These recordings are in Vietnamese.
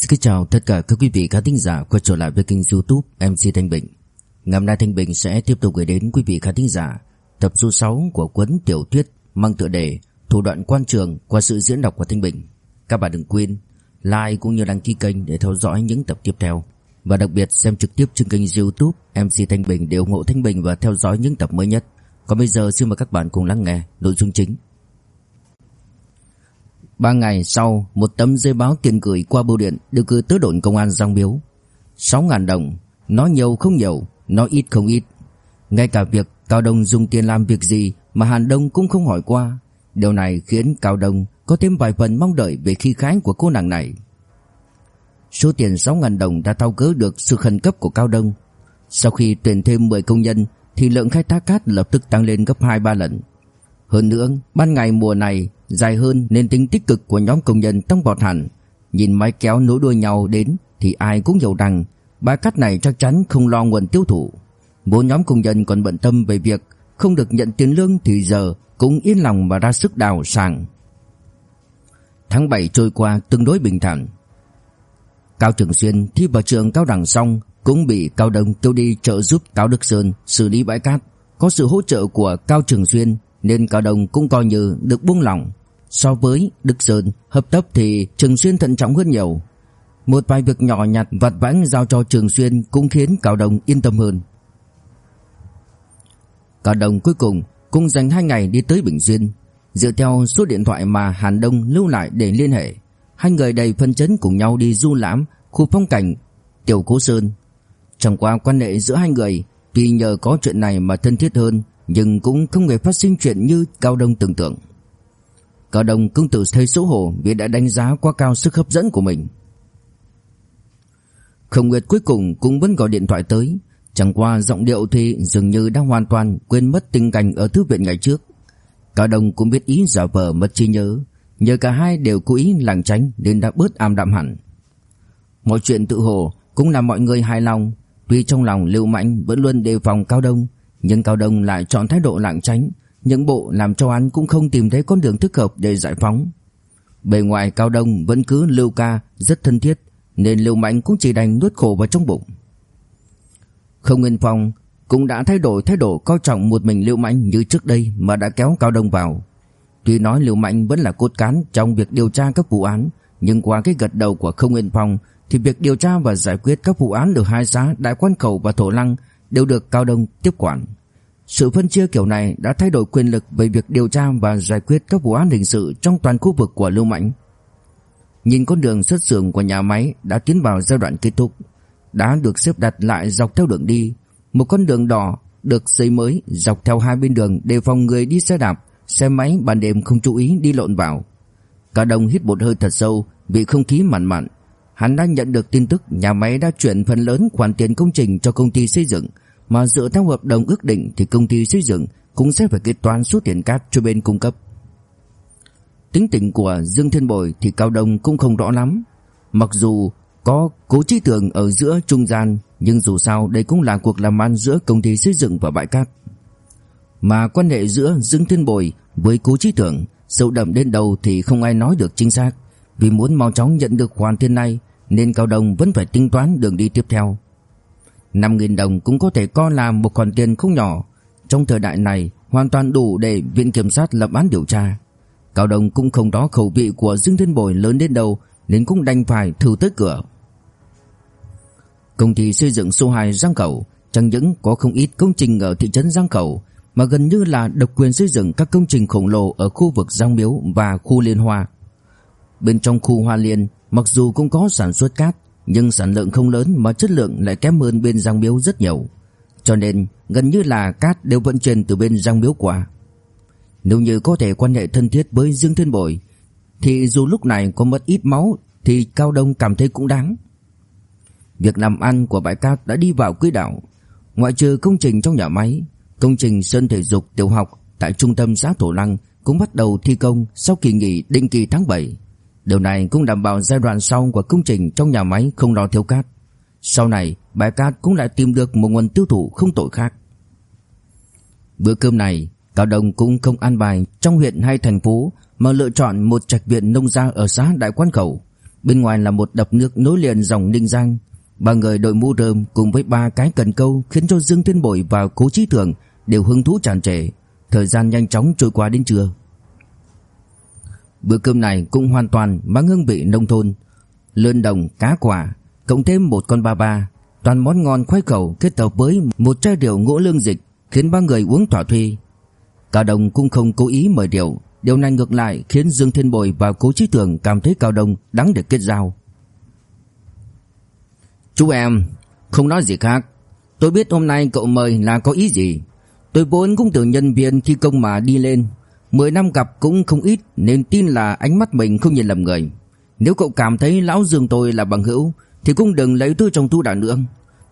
Xin chào tất cả các quý vị khán thính giả quay trở lại với kênh youtube MC Thanh Bình. Ngày hôm nay Thanh Bình sẽ tiếp tục gửi đến quý vị khán thính giả Tập số 6 của cuốn tiểu thuyết mang tựa đề Thủ đoạn quan trường qua sự diễn đọc của Thanh Bình. Các bạn đừng quên like cũng như đăng ký kênh để theo dõi những tập tiếp theo. Và đặc biệt xem trực tiếp trên kênh youtube MC Thanh Bình để ủng hộ Thanh Bình và theo dõi những tập mới nhất. Còn bây giờ xin mời các bạn cùng lắng nghe nội dung chính. Ba ngày sau, một tấm giấy báo tiền gửi qua bưu điện được gửi tới đồn công an Giang Biếu. 6.000 đồng, nói nhiều không nhiều, nói ít không ít. Ngay cả việc Cao Đông dùng tiền làm việc gì mà Hàn Đông cũng không hỏi qua. Điều này khiến Cao Đông có thêm vài phần mong đợi về khi khái của cô nàng này. Số tiền 6.000 đồng đã thao cớ được sự khẩn cấp của Cao Đông. Sau khi tuyển thêm 10 công nhân thì lượng khai thác cát lập tức tăng lên gấp 2-3 lần. Hơn nữa, ban ngày mùa này dài hơn nên tính tích cực của nhóm công nhân tăng vọt hẳn. Nhìn máy kéo nối đuôi nhau đến thì ai cũng hiểu rằng bãi cát này chắc chắn không lo nguồn tiêu thụ. Bốn nhóm công nhân còn bận tâm về việc không được nhận tiền lương thì giờ cũng yên lòng mà ra sức đào sàng. Tháng 7 trôi qua tương đối bình thản. Cao Trường Xuyên thi vào trường cao đẳng xong cũng bị Cao Đông kêu đi trợ giúp Cao Đức Sơn xử lý bãi cát. Có sự hỗ trợ của Cao Trường Xuyên nên Cao Đông cũng coi như được buông lỏng. So với Đức Sơn, hợp tác thì Trường Xuyên thận trọng hơn nhiều. Một vài việc nhỏ nhặt vặt vãnh giao cho Trường Xuyên cũng khiến Cao đồng yên tâm hơn. Cao đồng cuối cùng cũng dành 2 ngày đi tới Bình Duyên. Dựa theo số điện thoại mà Hàn Đông lưu lại để liên hệ, hai người đầy phân chấn cùng nhau đi du lãm khu phong cảnh Tiểu Cố Sơn. Trong qua quan hệ giữa hai người, tuy nhờ có chuyện này mà thân thiết hơn, nhưng cũng không hề phát sinh chuyện như Cao Đông tưởng tượng. Cao Đông cũng tự thấy xấu hổ vì đã đánh giá quá cao sức hấp dẫn của mình. Không Nguyệt cuối cùng cũng vẫn gọi điện thoại tới, chẳng qua giọng điệu thì dường như đã hoàn toàn quên mất tình cảnh ở thư viện ngày trước. Cao Đông cũng biết ý giả vờ mất trí nhớ, nhờ cả hai đều cố ý lảng tránh nên đã bớt am đạm hẳn. Mọi chuyện tự hồ cũng làm mọi người hài lòng, tuy trong lòng Lưu Mạnh vẫn luôn đề phòng Cao Đông, nhưng Cao Đông lại chọn thái độ lảng tránh, những bộ làm cho hắn cũng không tìm thấy con đường thích hợp để giải phóng. Bề ngoài Cao Đông vẫn cứ Lưu Ca rất thân thiết, nên Lưu Mạnh cũng chỉ đành nuốt khổ vào trong bụng. Không Nguyên Phong cũng đã thay đổi thái độ coi trọng một mình Lưu Mạnh như trước đây mà đã kéo Cao Đông vào. Tuy nói Lưu Mạnh vẫn là cốt cán trong việc điều tra các vụ án, nhưng qua cái gật đầu của Không Nguyên Phong thì việc điều tra và giải quyết các vụ án được hai xã Đại Quan Khẩu và Thổ Lăng đều được Cao Đông tiếp quản. Sự phân chia kiểu này đã thay đổi quyền lực về việc điều tra và giải quyết các vụ án hình sự trong toàn khu vực của Lưu Mạnh. Nhìn con đường xuất xưởng của nhà máy đã tiến vào giai đoạn kết thúc, đã được xếp đặt lại dọc theo đường đi, một con đường đỏ được xây mới dọc theo hai bên đường để phòng người đi xe đạp, xe máy ban đêm không chú ý đi lộn vào. Cả đồng hít một hơi thật sâu vì không khí mặn mặn. Hắn đã nhận được tin tức nhà máy đã chuyển phần lớn khoản tiền công trình cho công ty xây dựng, mà dựa theo hợp đồng ước định thì công ty xây dựng cũng sẽ phải kết toán số tiền cát cho bên cung cấp. Tính tình của Dương Thiên Bồi thì Cao Đông cũng không rõ lắm. Mặc dù có cố trí tưởng ở giữa trung gian, nhưng dù sao đây cũng là cuộc làm ăn giữa công ty xây dựng và bãi cát. Mà quan hệ giữa Dương Thiên Bồi với cố trí tưởng sâu đậm đến đâu thì không ai nói được chính xác. Vì muốn mau chóng nhận được khoản tiền này nên Cao Đông vẫn phải tính toán đường đi tiếp theo. 5.000 đồng cũng có thể coi là một khoản tiền không nhỏ. Trong thời đại này, hoàn toàn đủ để viện kiểm sát lập án điều tra. Cao Đông cũng không đó khẩu vị của Dương Thiên Bồi lớn đến đâu, nên cũng đành phải thử tới cửa. Công ty xây dựng số 2 Giang cầu chẳng những có không ít công trình ở thị trấn Giang cầu mà gần như là độc quyền xây dựng các công trình khổng lồ ở khu vực Giang Miếu và khu Liên Hoa. Bên trong khu Hoa Liên, mặc dù cũng có sản xuất cát nhưng sản lượng không lớn mà chất lượng lại kém hơn bên Giang Miếu rất nhiều. Cho nên gần như là cát đều vận chuyển từ bên Giang Miếu qua. Nếu như có thể quan hệ thân thiết với Dương Thiên Bội thì dù lúc này có mất ít máu thì Cao Đông cảm thấy cũng đáng. Việc làm ăn của bãi cát đã đi vào quỹ đạo. Ngoại trừ công trình trong nhà máy, công trình sân thể dục tiểu học tại trung tâm xã Thổ Lăng cũng bắt đầu thi công sau kỳ nghỉ định kỳ tháng 7. Điều này cũng đảm bảo giai đoạn sau của công trình trong nhà máy không lo thiếu cát. Sau này, bãi cát cũng lại tìm được một nguồn tiêu thụ không tội khác. Bữa cơm này, Cao Đông cũng không ăn bài trong huyện hay thành phố mà lựa chọn một trạch viện nông gia ở xã Đại Quan Khẩu. Bên ngoài là một đập nước nối liền dòng Ninh Giang Ba người đội mũ rơm cùng với ba cái cần câu Khiến cho Dương Thiên Bội và Cố Chí Thường Đều hứng thú tràn trề Thời gian nhanh chóng trôi qua đến trưa Bữa cơm này cũng hoàn toàn mang hương vị nông thôn. Lươn đồng, cá quả Cộng thêm một con ba ba Toàn món ngon khoái khẩu kết hợp với một chai rượu ngũ lương dịch Khiến ba người uống thỏa thuê. Cao Đông cũng không cố ý mời rượu Điều này ngược lại khiến Dương Thiên Bồi và Cố Chí tường cảm thấy Cao Đông đáng để kết giao. Chú em, không nói gì khác. Tôi biết hôm nay cậu mời là có ý gì. Tôi vốn cũng từ nhân viên thi công mà đi lên. Mười năm gặp cũng không ít, Nên tin là ánh mắt mình không nhìn lầm người. Nếu cậu cảm thấy lão Dương tôi là bằng hữu, Thì cũng đừng lấy tôi trong tu đà nữa.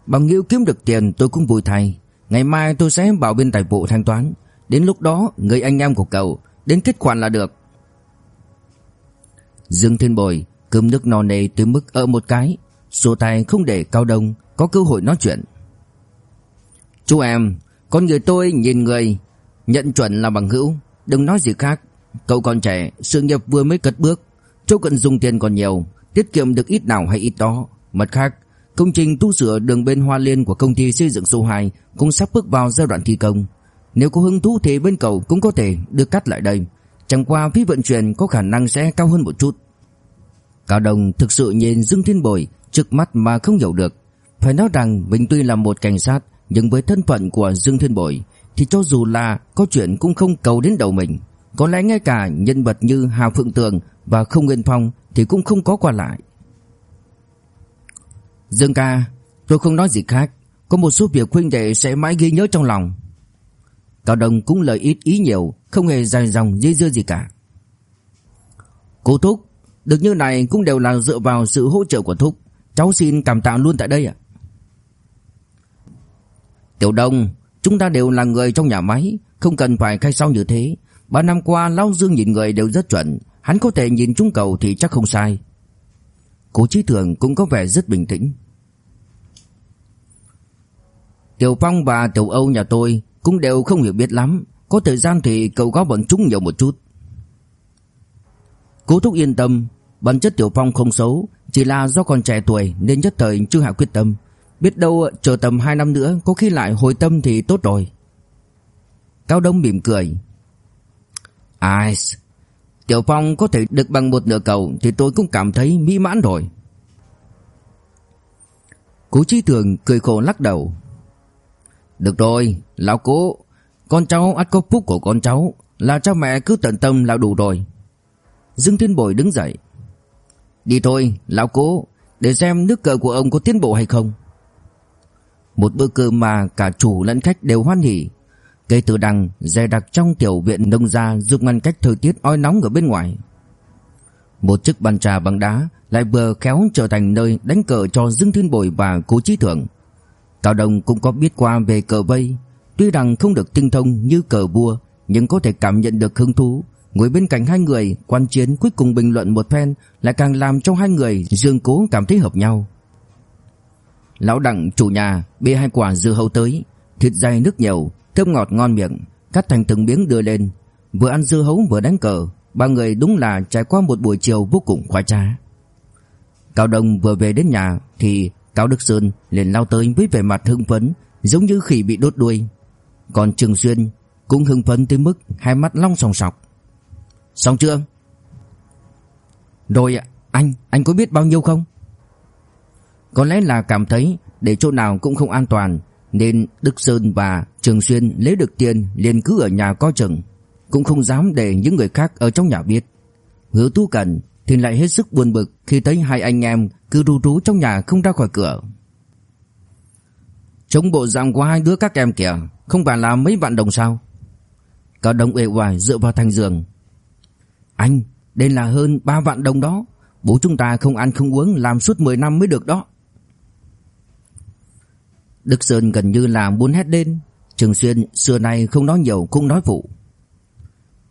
Bằng hữu kiếm được tiền, tôi cũng vui thay. Ngày mai tôi sẽ bảo bên tài vụ thanh toán. Đến lúc đó, người anh em của cậu, Đến kết khoản là được. Dương Thiên Bồi, Cơm nước no nê tới mức ở một cái Số tay không để Cao Đông Có cơ hội nói chuyện. Chú em, Con người tôi nhìn người, Nhận chuẩn là bằng hữu. Đừng nói gì khác Cậu còn trẻ, Sự nghiệp vừa mới cất bước Chỗ cần dùng tiền còn nhiều, Tiết kiệm được ít nào hay ít đó Mặt khác, Công trình tu sửa đường bên Hoa Liên của công ty xây dựng số 2 cũng sắp bước vào giai đoạn thi công. Nếu có hứng thú thì bên cậu cũng có thể được cắt lại đây. Chẳng qua phí vận chuyển có khả năng sẽ cao hơn một chút. Cao Đồng thực sự nhìn Dương Thiên Bồi trước mắt mà không hiểu được. Phải nói rằng mình tuy là một cảnh sát, nhưng với thân phận của Dương Thiên Bồi thì cho dù là có chuyện cũng không cầu đến đầu mình. Có lẽ ngay cả nhân vật như Hà Phượng Tường và Không Nguyên Phong thì cũng không có qua lại. Dương ca, tôi không nói gì khác, có một số việc huynh đệ sẽ mãi ghi nhớ trong lòng. Cao Đông cũng lời ít ý nhiều, không hề dài dòng dây dưa gì cả. Cố Thúc, được như này cũng đều là dựa vào sự hỗ trợ của Thúc. Cháu xin cảm tạ luôn tại đây ạ. Tiểu Đông, chúng ta đều là người trong nhà máy, không cần phải khai sau như thế. Ba năm qua Lão Dương nhìn người đều rất chuẩn, hắn có thể nhìn trúng cầu thì chắc không sai. Cố Chí Thường cũng có vẻ rất bình tĩnh. Tiểu Phong và Tiểu Âu nhà tôi cũng đều không hiểu biết lắm, có thời gian thì cậu góp bọn chúng nhiều một chút. Cố Thúc yên tâm, bản chất Tiểu Phong không xấu, chỉ là do còn trẻ tuổi nên nhất thời chưa hạ quyết tâm. Biết đâu ờ, chờ tầm 2 năm nữa có khi lại hồi tâm thì tốt rồi. Cao Đông mỉm cười. Ai, Tiểu Phong có thể được bằng một nửa cầu thì tôi cũng cảm thấy mỹ mãn rồi. Cố Chí Thường cười khổ lắc đầu. Được rồi, lão cố, con cháu ắt có phúc của con cháu, là cha mẹ cứ tận tâm là đủ rồi. Dương Thiên Bội đứng dậy. Đi thôi, lão cố, để xem nước cờ của ông có tiến bộ hay không. Một bữa cơm mà cả chủ lẫn khách đều hoan hỉ, Cây từ đằng dày đặc trong tiểu viện nông gia giúp ngăn cách thời tiết oi nóng ở bên ngoài. Một chiếc bàn trà bằng đá lại vừa khéo trở thành nơi đánh cờ cho Dương Thiên Bồi và Cố Chí Thượng. Cao Đông cũng có biết qua về cờ vây, tuy rằng không được tinh thông như cờ vua, nhưng có thể cảm nhận được hứng thú. Ngồi bên cạnh hai người, quan chiến cuối cùng bình luận một phen lại càng làm cho hai người Dương Cố cảm thấy hợp nhau. Lão Đặng chủ nhà bê hai quả dưa hấu tới, thịt dày nước nhiều, thơm ngọt ngon miệng, cắt thành từng miếng đưa lên, vừa ăn dưa hấu vừa đánh cờ, ba người đúng là trải qua một buổi chiều vô cùng khoái trá. Cao Đông vừa về đến nhà thì Cao Đức Sơn liền lao tới với vẻ mặt hưng phấn, giống như khỉ bị đốt đuôi. Còn Trường Xuyên cũng hưng phấn tới mức hai mắt long sòng sọc. Xong chưa? Rồi ạ, anh, anh có biết bao nhiêu không? Có lẽ là cảm thấy để chỗ nào cũng không an toàn nên Đức Sơn và Trường Xuyên lấy được tiền liền cứ ở nhà coi chừng, cũng không dám để những người khác ở trong nhà biết. Hứa Tu Cần thì lại hết sức buồn bực khi thấy hai anh em cứ ru rú trong nhà không ra khỏi cửa. Chống bộ dạng của hai đứa các em kìa, không phải là mấy vạn đồng sao? Cả đồng uể oải dựa vào thành giường. Anh, đây là hơn 3 vạn đồng đó. Bố chúng ta không ăn không uống làm suốt 10 năm mới được đó. Đức Sơn gần như là muốn hét lên. Trường Xuyên xưa nay không nói nhiều cũng nói phụ.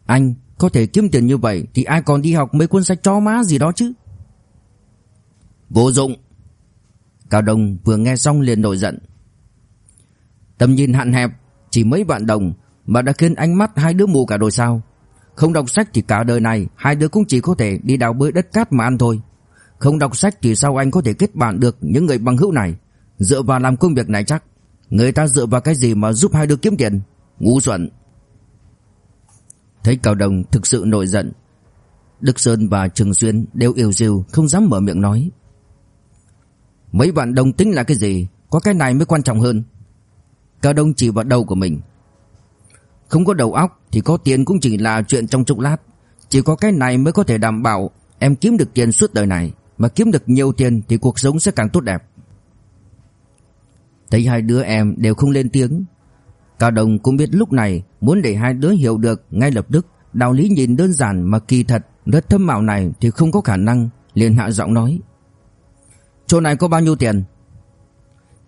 Anh, có thể kiếm tiền như vậy Thì ai còn đi học mấy cuốn sách cho má gì đó chứ? Vô dụng. Cao Đông vừa nghe xong liền nổi giận. Tầm nhìn hạn hẹp, Chỉ mấy vạn đồng Mà đã khiến ánh mắt hai đứa mù cả rồi sao? Không đọc sách thì cả đời này, Hai đứa cũng chỉ có thể đi đào bới đất cát mà ăn thôi. Không đọc sách thì sao anh có thể kết bạn được những người bằng hữu này? Dựa vào làm công việc này chắc, Người ta dựa vào cái gì mà giúp hai đứa kiếm tiền? Ngu xuẩn. Thấy Cao Đồng thực sự nổi giận, Đức Sơn và Trường Xuyên đều yêu diêu Không dám mở miệng nói. Mấy bạn đồng tính là cái gì? Có cái này mới quan trọng hơn. Cao Đông chỉ vào đầu của mình. Không có đầu óc Thì có tiền cũng chỉ là chuyện trong chục lát. Chỉ có cái này mới có thể đảm bảo Em kiếm được tiền suốt đời này. Mà kiếm được nhiều tiền thì cuộc sống sẽ càng tốt đẹp. Thấy hai đứa em đều không lên tiếng. Cao Đồng cũng biết lúc này Muốn để hai đứa hiểu được ngay lập tức. Đạo lý nhìn đơn giản mà kỳ thật, Rất thâm mạo này thì không có khả năng, liền hạ giọng nói. Chỗ này có bao nhiêu tiền?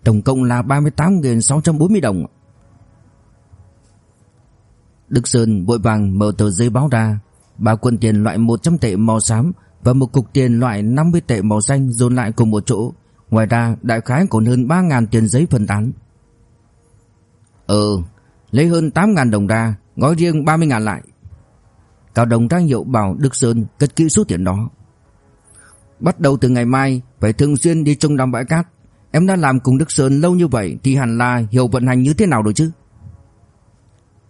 Tổng cộng là 38.640 đồng. Đức Sơn vội vàng mở tờ giấy báo ra. Ba quân tiền loại 100 tệ màu xám Và một cục tiền loại 50 tệ màu xanh dồn lại cùng một chỗ. Ngoài ra, đại khái còn hơn 3.000 tiền giấy phân tán. Ừ Lấy hơn 8.000 đồng ra, Gói riêng 30.000 lại. Cao Đồng ra hiệu bảo Đức Sơn cất kỹ số tiền đó. Bắt đầu từ ngày mai, Phải thường xuyên đi trông đám bãi cát. Em đã làm cùng Đức Sơn lâu như vậy Thì hẳn là hiểu vận hành như thế nào rồi chứ?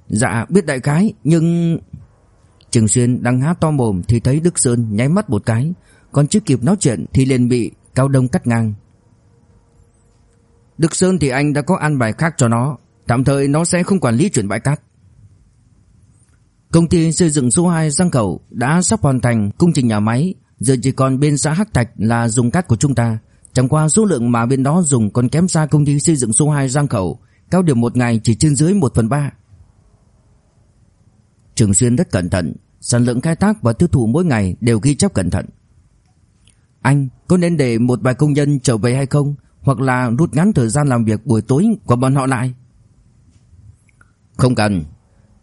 Dạ biết đại khái, Nhưng Trường Xuyên đang há to mồm Thì thấy Đức Sơn nháy mắt một cái. Còn chưa kịp nói chuyện Thì liền bị Cao Đông cắt ngang. Đức Sơn thì anh đã có an bài khác cho nó. Tạm thời nó sẽ không quản lý chuyển bãi cát. Công ty xây dựng số 2 Giang Cầu đã sắp hoàn thành công trình nhà máy. Giờ chỉ còn bên xã Hắc Thạch là dùng cát của chúng ta. Chẳng qua số lượng mà bên đó dùng còn kém xa công ty xây dựng số 2 Giang cầu, Cao điểm một ngày chỉ trên dưới 1 phần 3 Trường Xuyên rất cẩn thận. Sản lượng khai thác và tiêu thụ mỗi ngày đều ghi chép cẩn thận. Anh có nên để một vài công nhân trở về hay không? Hoặc là rút ngắn thời gian làm việc buổi tối của bọn họ lại Không cần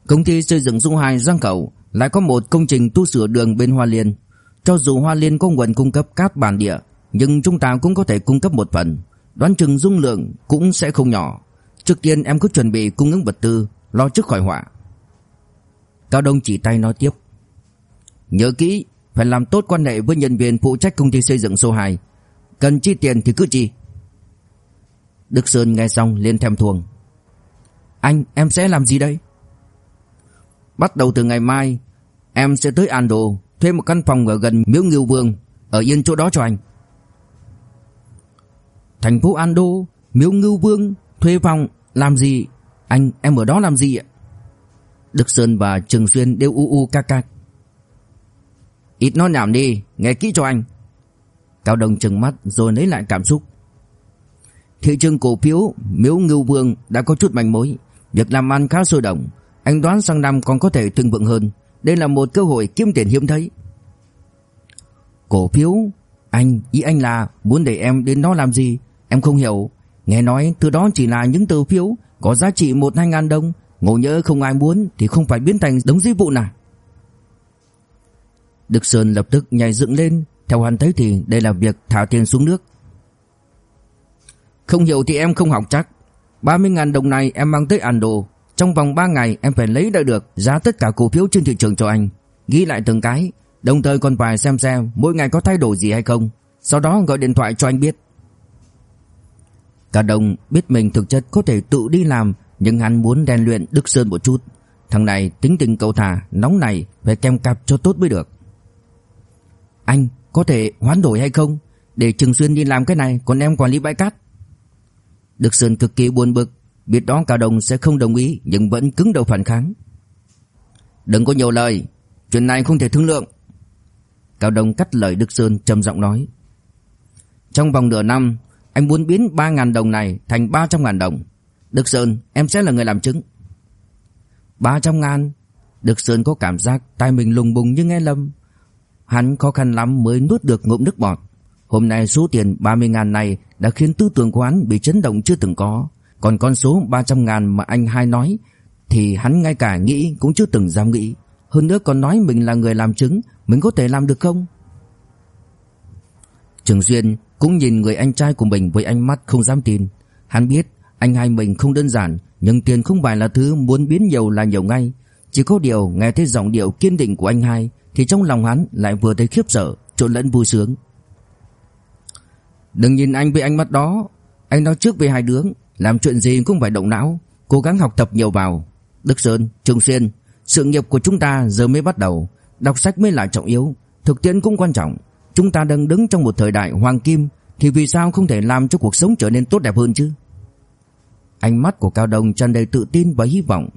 Công ty xây dựng dung hải Giang cầu lại có một công trình tu sửa đường bên Hoa Liên cho dù Hoa Liên có nguồn cung cấp cát bản địa, nhưng chúng ta cũng có thể cung cấp một phần, đoán chừng dung lượng cũng sẽ không nhỏ. Trước tiên em cứ chuẩn bị cung ứng vật tư, lo trước khỏi họa. Cao Đông chỉ tay nói tiếp. Nhớ kỹ, phải làm tốt quan hệ với nhân viên phụ trách công ty xây dựng số 2. Cần chi tiền thì cứ chi. Đức Sơn nghe xong liền thèm thuồng. Anh, em sẽ làm gì đây? Bắt đầu từ ngày mai, em sẽ tới Ando thuê một căn phòng ở gần Miếu Ngưu Vương, ở yên chỗ đó cho anh. Thành phố Ando, Miếu Ngưu Vương, thuê phòng, làm gì? Anh, em ở đó làm gì ạ? Đức Sơn và Trường Xuyên đều u u ca ca. Ít nói nhảm đi, nghe kỹ cho anh. Cao Đông trừng mắt rồi lấy lại cảm xúc. Thị trường cổ phiếu Miếu Ngưu Vương đã có chút manh mối, việc làm ăn khá sôi động, anh đoán sang năm còn có thể thịnh vượng hơn. Đây là một cơ hội kiếm tiền hiếm thấy. Cổ phiếu Anh, ý anh là muốn để em đến đó làm gì? Em không hiểu. Nghe nói thứ đó chỉ là những tờ phiếu Có giá trị một hai ngàn đồng. Ngộ nhỡ không ai muốn Thì không phải biến thành đống dịch vụ nào. Đức Sơn lập tức nhảy dựng lên. Theo hắn thấy thì đây là việc thả tiền xuống nước. Không hiểu thì em không học chắc. 30.000 đồng này em mang tới Ando trong vòng 3 ngày em phải lấy được giá tất cả cổ phiếu trên thị trường cho anh. Ghi lại từng cái, Đồng thời còn phải xem xem mỗi ngày có thay đổi gì hay không. Sau đó gọi điện thoại cho anh biết. Cả đồng biết mình thực chất có thể tự đi làm, Nhưng hắn muốn rèn luyện Đức Sơn một chút. Thằng này tính tình cầu thả, Nóng này, phải kèm cặp cho tốt mới được. Anh có thể hoán đổi hay không? Để Trường Xuyên đi làm cái này, Còn em quản lý bãi cát. Đức Sơn cực kỳ buồn bực, Biết đó Cao Đồng sẽ không đồng ý, Nhưng vẫn cứng đầu phản kháng. Đừng có nhiều lời, Chuyện này không thể thương lượng. Cao Đồng cắt lời Đức Sơn trầm giọng nói. Trong vòng nửa năm, Anh muốn biến 3.000 đồng này thành 300.000 đồng. Đức Sơn, em sẽ là người làm chứng. 300 ngàn, Đức Sơn có cảm giác tai mình lùng bùng như nghe lâm Hắn khó khăn lắm mới nuốt được ngụm nước bọt. Hôm nay số tiền 30 ngàn này đã khiến tư tưởng của hắn bị chấn động chưa từng có. Còn con số 300 ngàn mà anh hai nói, Thì hắn ngay cả nghĩ cũng chưa từng dám nghĩ. Hơn nữa còn nói mình là người làm chứng, Mình có thể làm được không? Trường Duyên cũng nhìn người anh trai của mình với ánh mắt không dám tin. Hắn biết anh hai mình không đơn giản, Nhưng tiền không phải là thứ muốn biến nhiều là nhiều ngay. Chỉ có điều nghe thấy giọng điệu kiên định của anh hai, Thì trong lòng hắn lại vừa thấy khiếp sợ, Trộn lẫn vui sướng. Đừng nhìn anh với ánh mắt đó. Anh nói trước với hai đứa Làm chuyện gì cũng phải động não Cố gắng học tập nhiều vào. Đức Sơn, Trường Xuyên Sự nghiệp của chúng ta giờ mới bắt đầu. Đọc sách mới là trọng yếu Thực tiễn cũng quan trọng. Chúng ta đang đứng trong một thời đại hoàng kim Thì vì sao không thể làm cho cuộc sống trở nên tốt đẹp hơn chứ? Ánh mắt của Cao Đông tràn đầy tự tin và hy vọng.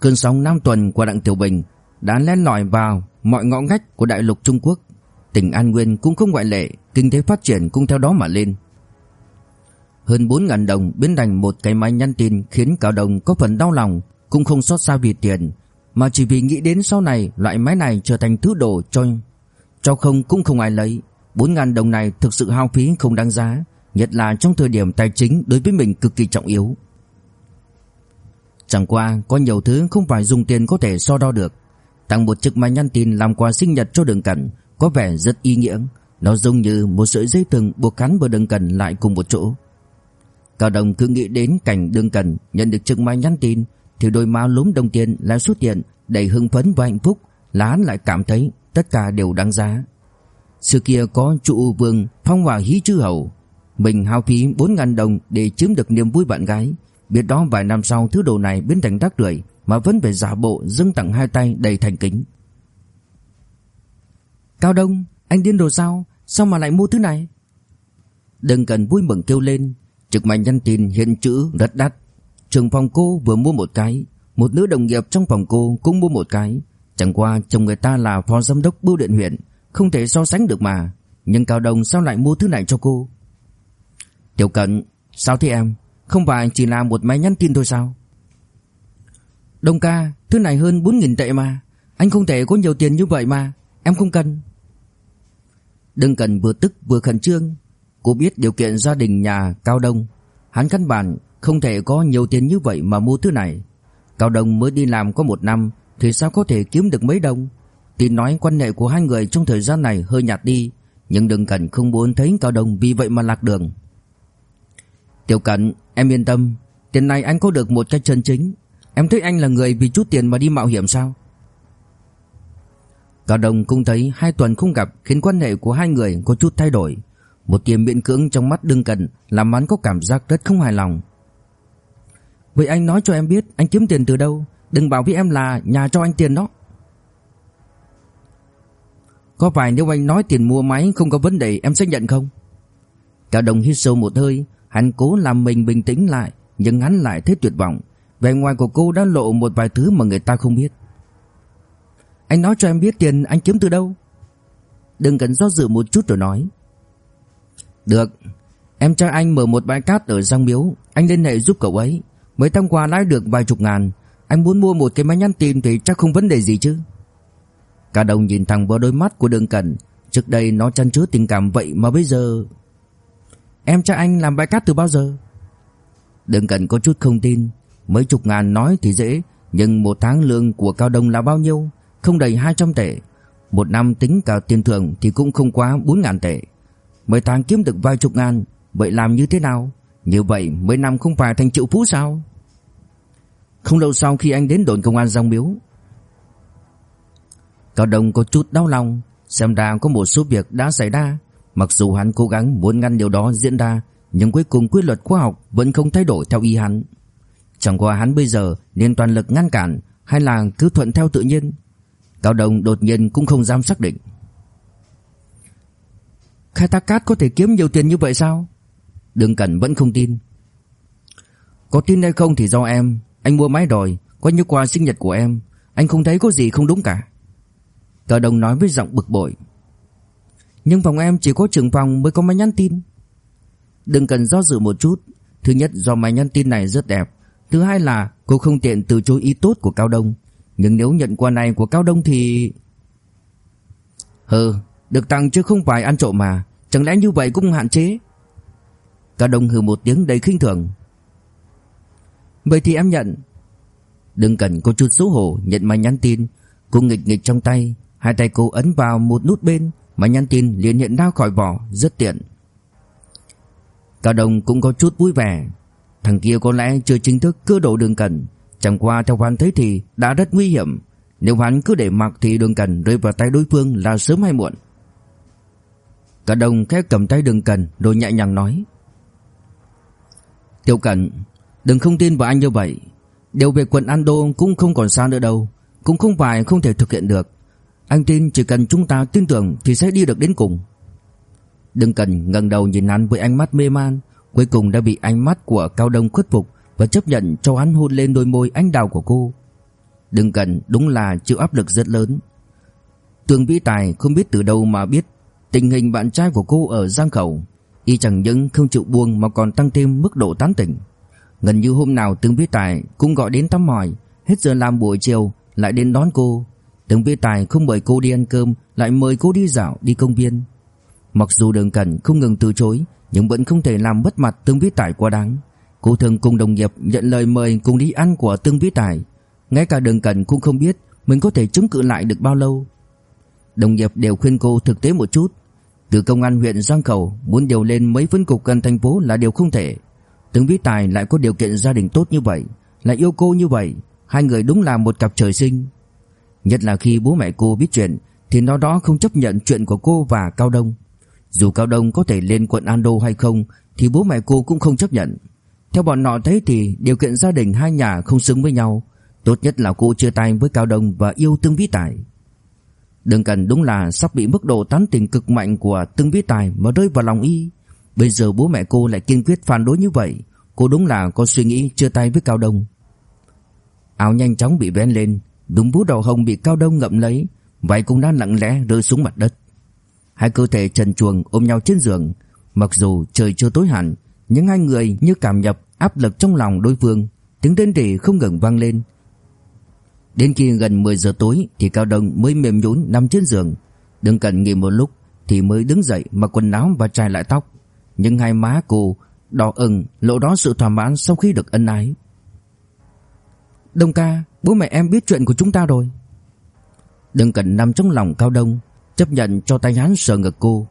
Cơn sóng năm tuần của Đặng Tiểu Bình Đã len lỏi vào mọi ngõ ngách của đại lục Trung Quốc. Tỉnh An Nguyên cũng không ngoại lệ, Kinh tế phát triển cũng theo đó mà lên. Hơn 4.000 đồng biến thành một cái máy nhắn tin Khiến Cao đồng có phần đau lòng, Cũng không xót xa vì tiền, Mà chỉ vì nghĩ đến sau này Loại máy này trở thành thứ đồ cho Cho không cũng không ai lấy. 4.000 đồng này thực sự hao phí không đáng giá, Nhất là trong thời điểm tài chính đối với mình cực kỳ trọng yếu. Chẳng qua, có nhiều thứ không phải dùng tiền có thể so đo được. Tặng một chiếc máy nhắn tin làm quà sinh nhật cho đường cẩn có vẻ rất ý nghĩa. Nó giống như một sợi dây thừng buộc cắn và đường cần lại cùng một chỗ. Cao đồng cứ nghĩ đến cảnh đường cần nhận được chiếc mai nhắn tin, Thì đôi má lúm đồng tiền lại xuất hiện Đầy hưng phấn và hạnh phúc Lá lại cảm thấy tất cả đều đáng giá. Xưa kia có trụ vương phong hòa hí chư hầu, Mình hao phí 4.000 đồng để chiếm được niềm vui bạn gái. Biết đó vài năm sau thứ đồ này biến thành rác rưởi mà vẫn phải giả bộ dâng tặng hai tay đầy thành kính. Cao Đông, anh điên đồ sao? Sao mà lại mua thứ này? Đừng cần vui mừng kêu lên, trực mạch nhắn tin hiện chữ rất đắt. Trường phòng cô vừa mua một cái, một nữ đồng nghiệp trong phòng cô cũng mua một cái. Chẳng qua chồng người ta là phó giám đốc bưu điện huyện, không thể so sánh được mà. Nhưng Cao Đông sao lại mua thứ này cho cô? Tiểu Cận, sao thế em? Không phải chỉ là một máy nhắn tin thôi sao Đông ca Thứ này hơn 4.000 tệ mà Anh không thể có nhiều tiền như vậy mà Em không cần Đừng cần vừa tức vừa khẩn trương. Cô biết điều kiện gia đình nhà Cao Đông. Hắn căn bản không thể có nhiều tiền như vậy mà mua thứ này. Cao Đông mới đi làm có một năm Thì sao có thể kiếm được mấy đồng? Tin nói quan hệ của hai người trong thời gian này hơi nhạt đi Nhưng đừng cần không muốn thấy Cao Đông vì vậy mà lạc đường. Tiểu Cẩn, Em yên tâm. Tiền này anh có được một cách chân chính. Em thấy anh là người vì chút tiền mà đi mạo hiểm sao? Cả đồng cũng thấy hai tuần không gặp Khiến quan hệ của hai người có chút thay đổi. Một tia miễn cưỡng trong mắt đương cần Làm hắn có cảm giác rất không hài lòng. Vậy anh nói cho em biết, Anh kiếm tiền từ đâu? Đừng bảo với em là nhà cho anh tiền đó. Có phải nếu anh nói tiền mua máy không có vấn đề, Em sẽ nhận không? Cả đồng hít sâu một hơi, Hắn cố làm mình bình tĩnh lại, Nhưng hắn lại thấy tuyệt vọng. Vẻ ngoài của cô đã lộ một vài thứ mà người ta không biết. Anh nói cho em biết tiền anh kiếm từ đâu. Đừng cần do dự một chút rồi nói. Được, Em cho anh mở một bãi cát ở Giang Miếu. Anh liên hệ giúp cậu ấy. Mấy tháng qua lãi được vài chục ngàn. Anh muốn mua một cái máy nhắn tin thì chắc không vấn đề gì chứ. Cả đồng nhìn thẳng vào đôi mắt của đường cẩn. Trước đây nó chăn chứa tình cảm vậy mà bây giờ? Em cho anh làm bãi cát từ bao giờ? Đừng cần có chút không tin. Mấy chục ngàn nói thì dễ, Nhưng một tháng lương của Cao Đông là bao nhiêu? Không đầy 200 tệ. Một năm tính cả tiền thưởng thì cũng không quá 4 ngàn tệ. Mới tháng kiếm được vài chục ngàn Vậy làm như thế nào? Như vậy mấy năm không phải thành triệu phú sao? Không lâu sau khi anh đến đồn công an Giang Miếu Cao Đông có chút đau lòng Xem ra có một số việc đã xảy ra. Mặc dù hắn cố gắng muốn ngăn điều đó diễn ra, nhưng cuối cùng quy luật khoa học vẫn không thay đổi theo ý hắn. Chẳng qua hắn bây giờ nên toàn lực ngăn cản hay là cứ thuận theo tự nhiên. Cao Đông đột nhiên cũng không dám xác định. Khai thác cát có thể kiếm nhiều tiền như vậy sao? Đường Cẩn vẫn không tin. Có tin hay không thì do em, anh mua máy rồi, có như quà sinh nhật của em, anh không thấy có gì không đúng cả. Cao Đông nói với giọng bực bội. Nhưng phòng em chỉ có trưởng phòng mới có máy nhắn tin Đừng cần do dự một chút Thứ nhất do máy nhắn tin này rất đẹp Thứ hai là cô không tiện từ chối ý tốt của Cao Đông nhưng nếu nhận quà này của Cao Đông thì Hừ Được tặng chứ không phải ăn trộm mà. Chẳng lẽ như vậy cũng hạn chế? Cao Đông hừ một tiếng đầy khinh thường. Vậy thì em nhận. Đừng cần cô chút xấu hổ nhận máy nhắn tin. Cô nghịch nghịch trong tay Hai tay cô ấn vào một nút bên mà nhắn tin liền hiện ra khỏi vỏ rất tiện. Cao Đông cũng có chút vui vẻ. Thằng kia có lẽ chưa chính thức cưa đổ đường cần, chẳng qua theo hắn thấy thì đã rất nguy hiểm. Nếu hắn cứ để mặc thì đường cần rơi vào tay đối phương là sớm hay muộn. Cả đồng khẽ cầm tay Đường Cần rồi nhẹ nhàng nói Tiểu Cẩn, Đừng không tin vào anh như vậy Điều về quận Ando cũng không còn xa nữa đâu, Cũng không phải không thể thực hiện được Anh tin chỉ cần chúng ta tin tưởng Thì sẽ đi được đến cùng Đừng cần ngẩng đầu nhìn hắn với ánh mắt mê man, Cuối cùng đã bị ánh mắt của Cao Đông khuất phục và chấp nhận cho hắn hôn lên đôi môi anh đào của cô. Đừng cần, đúng là chịu áp lực rất lớn. Tường Vĩ Tài không biết từ đâu mà biết Tình hình bạn trai của cô ở Giang Khẩu. Y chẳng những không chịu buông mà còn tăng thêm mức độ tán tỉnh. Gần như hôm nào Tường Vĩ Tài cũng gọi đến thăm hỏi. Hết giờ làm buổi chiều, lại đến đón cô. Tường Vĩ Tài không mời cô đi ăn cơm, Lại mời cô đi dạo, đi công viên. Mặc dù Đường Cẩn không ngừng từ chối, Nhưng vẫn không thể làm mất mặt Tương Vĩ Tài quá đáng. Cô thường cùng đồng nghiệp nhận lời mời cùng đi ăn của Tương Vĩ Tài. Ngay cả Đường cần cũng không biết Mình có thể chống cự lại được bao lâu. Đồng nghiệp đều khuyên cô thực tế một chút. Từ công an huyện Giang Khẩu, Muốn điều lên mấy phân cục gần thành phố là điều không thể. Tương Vĩ Tài lại có điều kiện gia đình tốt như vậy, Lại yêu cô như vậy, Hai người đúng là một cặp trời sinh. Nhất là khi bố mẹ cô biết chuyện, Thì nó đó không chấp nhận chuyện của cô và Cao Đông. Dù Cao Đông có thể lên quận Ando hay không, Thì bố mẹ cô cũng không chấp nhận. Theo bọn họ thấy thì điều kiện gia đình hai nhà không xứng với nhau, Tốt nhất là cô chia tay với Cao Đông và yêu Tương Vĩ Tài. Đừng cần đúng là sắp bị mức độ tán tình cực mạnh của Tương Vĩ Tài mà rơi vào lòng y. Bây giờ bố mẹ cô lại kiên quyết phản đối như vậy, Cô đúng là có suy nghĩ chia tay với Cao Đông. Áo nhanh chóng bị vén lên, Đúng bú đầu hồng bị Cao Đông ngậm lấy Vậy cũng đã lặng lẽ rơi xuống mặt đất. Hai cơ thể trần chuồng ôm nhau trên giường, Mặc dù trời chưa tối hẳn nhưng hai người như cảm nhập áp lực trong lòng đối phương, Tiếng rên rỉ không ngừng vang lên. Đến khi gần 10 giờ tối Thì Cao Đông mới mềm nhũn nằm trên giường. Đừng cần nghỉ một lúc Thì mới đứng dậy mặc quần áo và chải lại tóc. Nhưng hai má cô đỏ ửng lộ đó sự thỏa mãn sau khi được ân ái. Đông ca, Bố mẹ em biết chuyện của chúng ta rồi. Đừng cần nằm trong lòng Cao Đông, Chấp nhận cho tay hắn sờ ngực cô.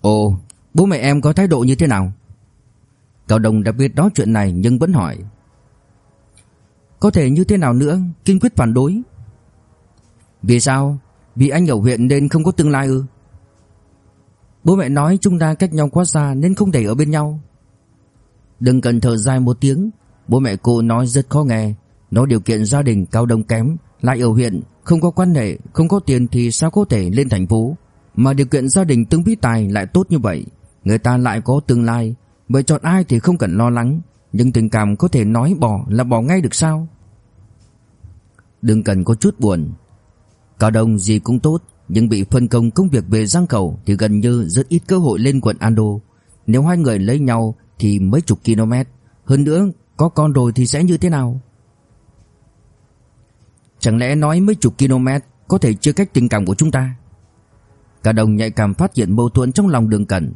Ồ Bố mẹ em có thái độ như thế nào? Cao Đông đã biết đó chuyện này Nhưng vẫn hỏi. Có thể như thế nào nữa? Kiên quyết phản đối. Vì sao? Vì anh ở huyện nên không có tương lai ư? Bố mẹ nói chúng ta cách nhau quá xa Nên không thể ở bên nhau. Đừng cần thở dài một tiếng. Bố mẹ cô nói rất khó nghe. Nói điều kiện gia đình Cao Đông kém Lại ở huyện không có quan hệ, không có tiền thì sao có thể lên thành phố? Mà điều kiện gia đình Tương Vĩ Tài lại tốt như vậy. Người ta lại có tương lai. Bởi chọn ai thì không cần lo lắng. Nhưng tình cảm có thể nói bỏ là bỏ ngay được sao? Đừng cần có chút buồn. Cao Đông gì cũng tốt, Nhưng bị phân công công việc về Giang Khẩu Thì gần như rất ít cơ hội lên quận Ando. Nếu hai người lấy nhau Thì mấy chục km. Hơn nữa, có con rồi thì sẽ như thế nào? Chẳng lẽ nói mấy chục km Có thể chưa cách tình cảm của chúng ta? Cả đồng nhạy cảm phát hiện mâu thuẫn trong lòng đường cẩn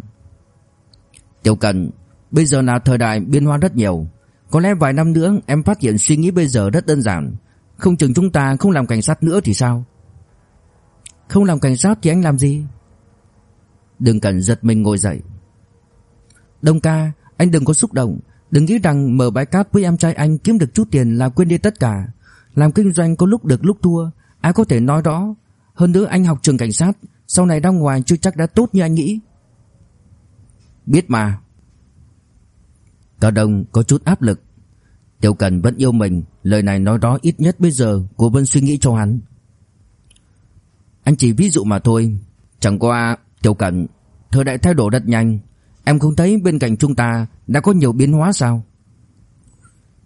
Tiểu cần Bây giờ là thời đại biến hóa rất nhiều. Có lẽ vài năm nữa, em phát hiện suy nghĩ bây giờ rất đơn giản. Không chừng chúng ta không làm cảnh sát nữa thì sao? Không làm cảnh sát thì anh làm gì? Đừng cần giật mình ngồi dậy. Đông ca, Anh đừng có xúc động. Đừng nghĩ rằng mở bãi cát với em trai anh kiếm được chút tiền là quên đi tất cả. Làm kinh doanh có lúc được lúc thua, Ai có thể nói đó Hơn nữa anh học trường cảnh sát, Sau này ra ngoài chưa chắc đã tốt như anh nghĩ. Biết mà Cao Đông có chút áp lực. Tiểu Cần vẫn yêu mình, Lời này nói đó ít nhất bây giờ Cô vẫn suy nghĩ cho hắn. Anh chỉ ví dụ mà thôi. Chẳng qua, Tiểu Cần, Thời đại thay đổi rất nhanh. Em không thấy bên cạnh chúng ta Đã có nhiều biến hóa sao?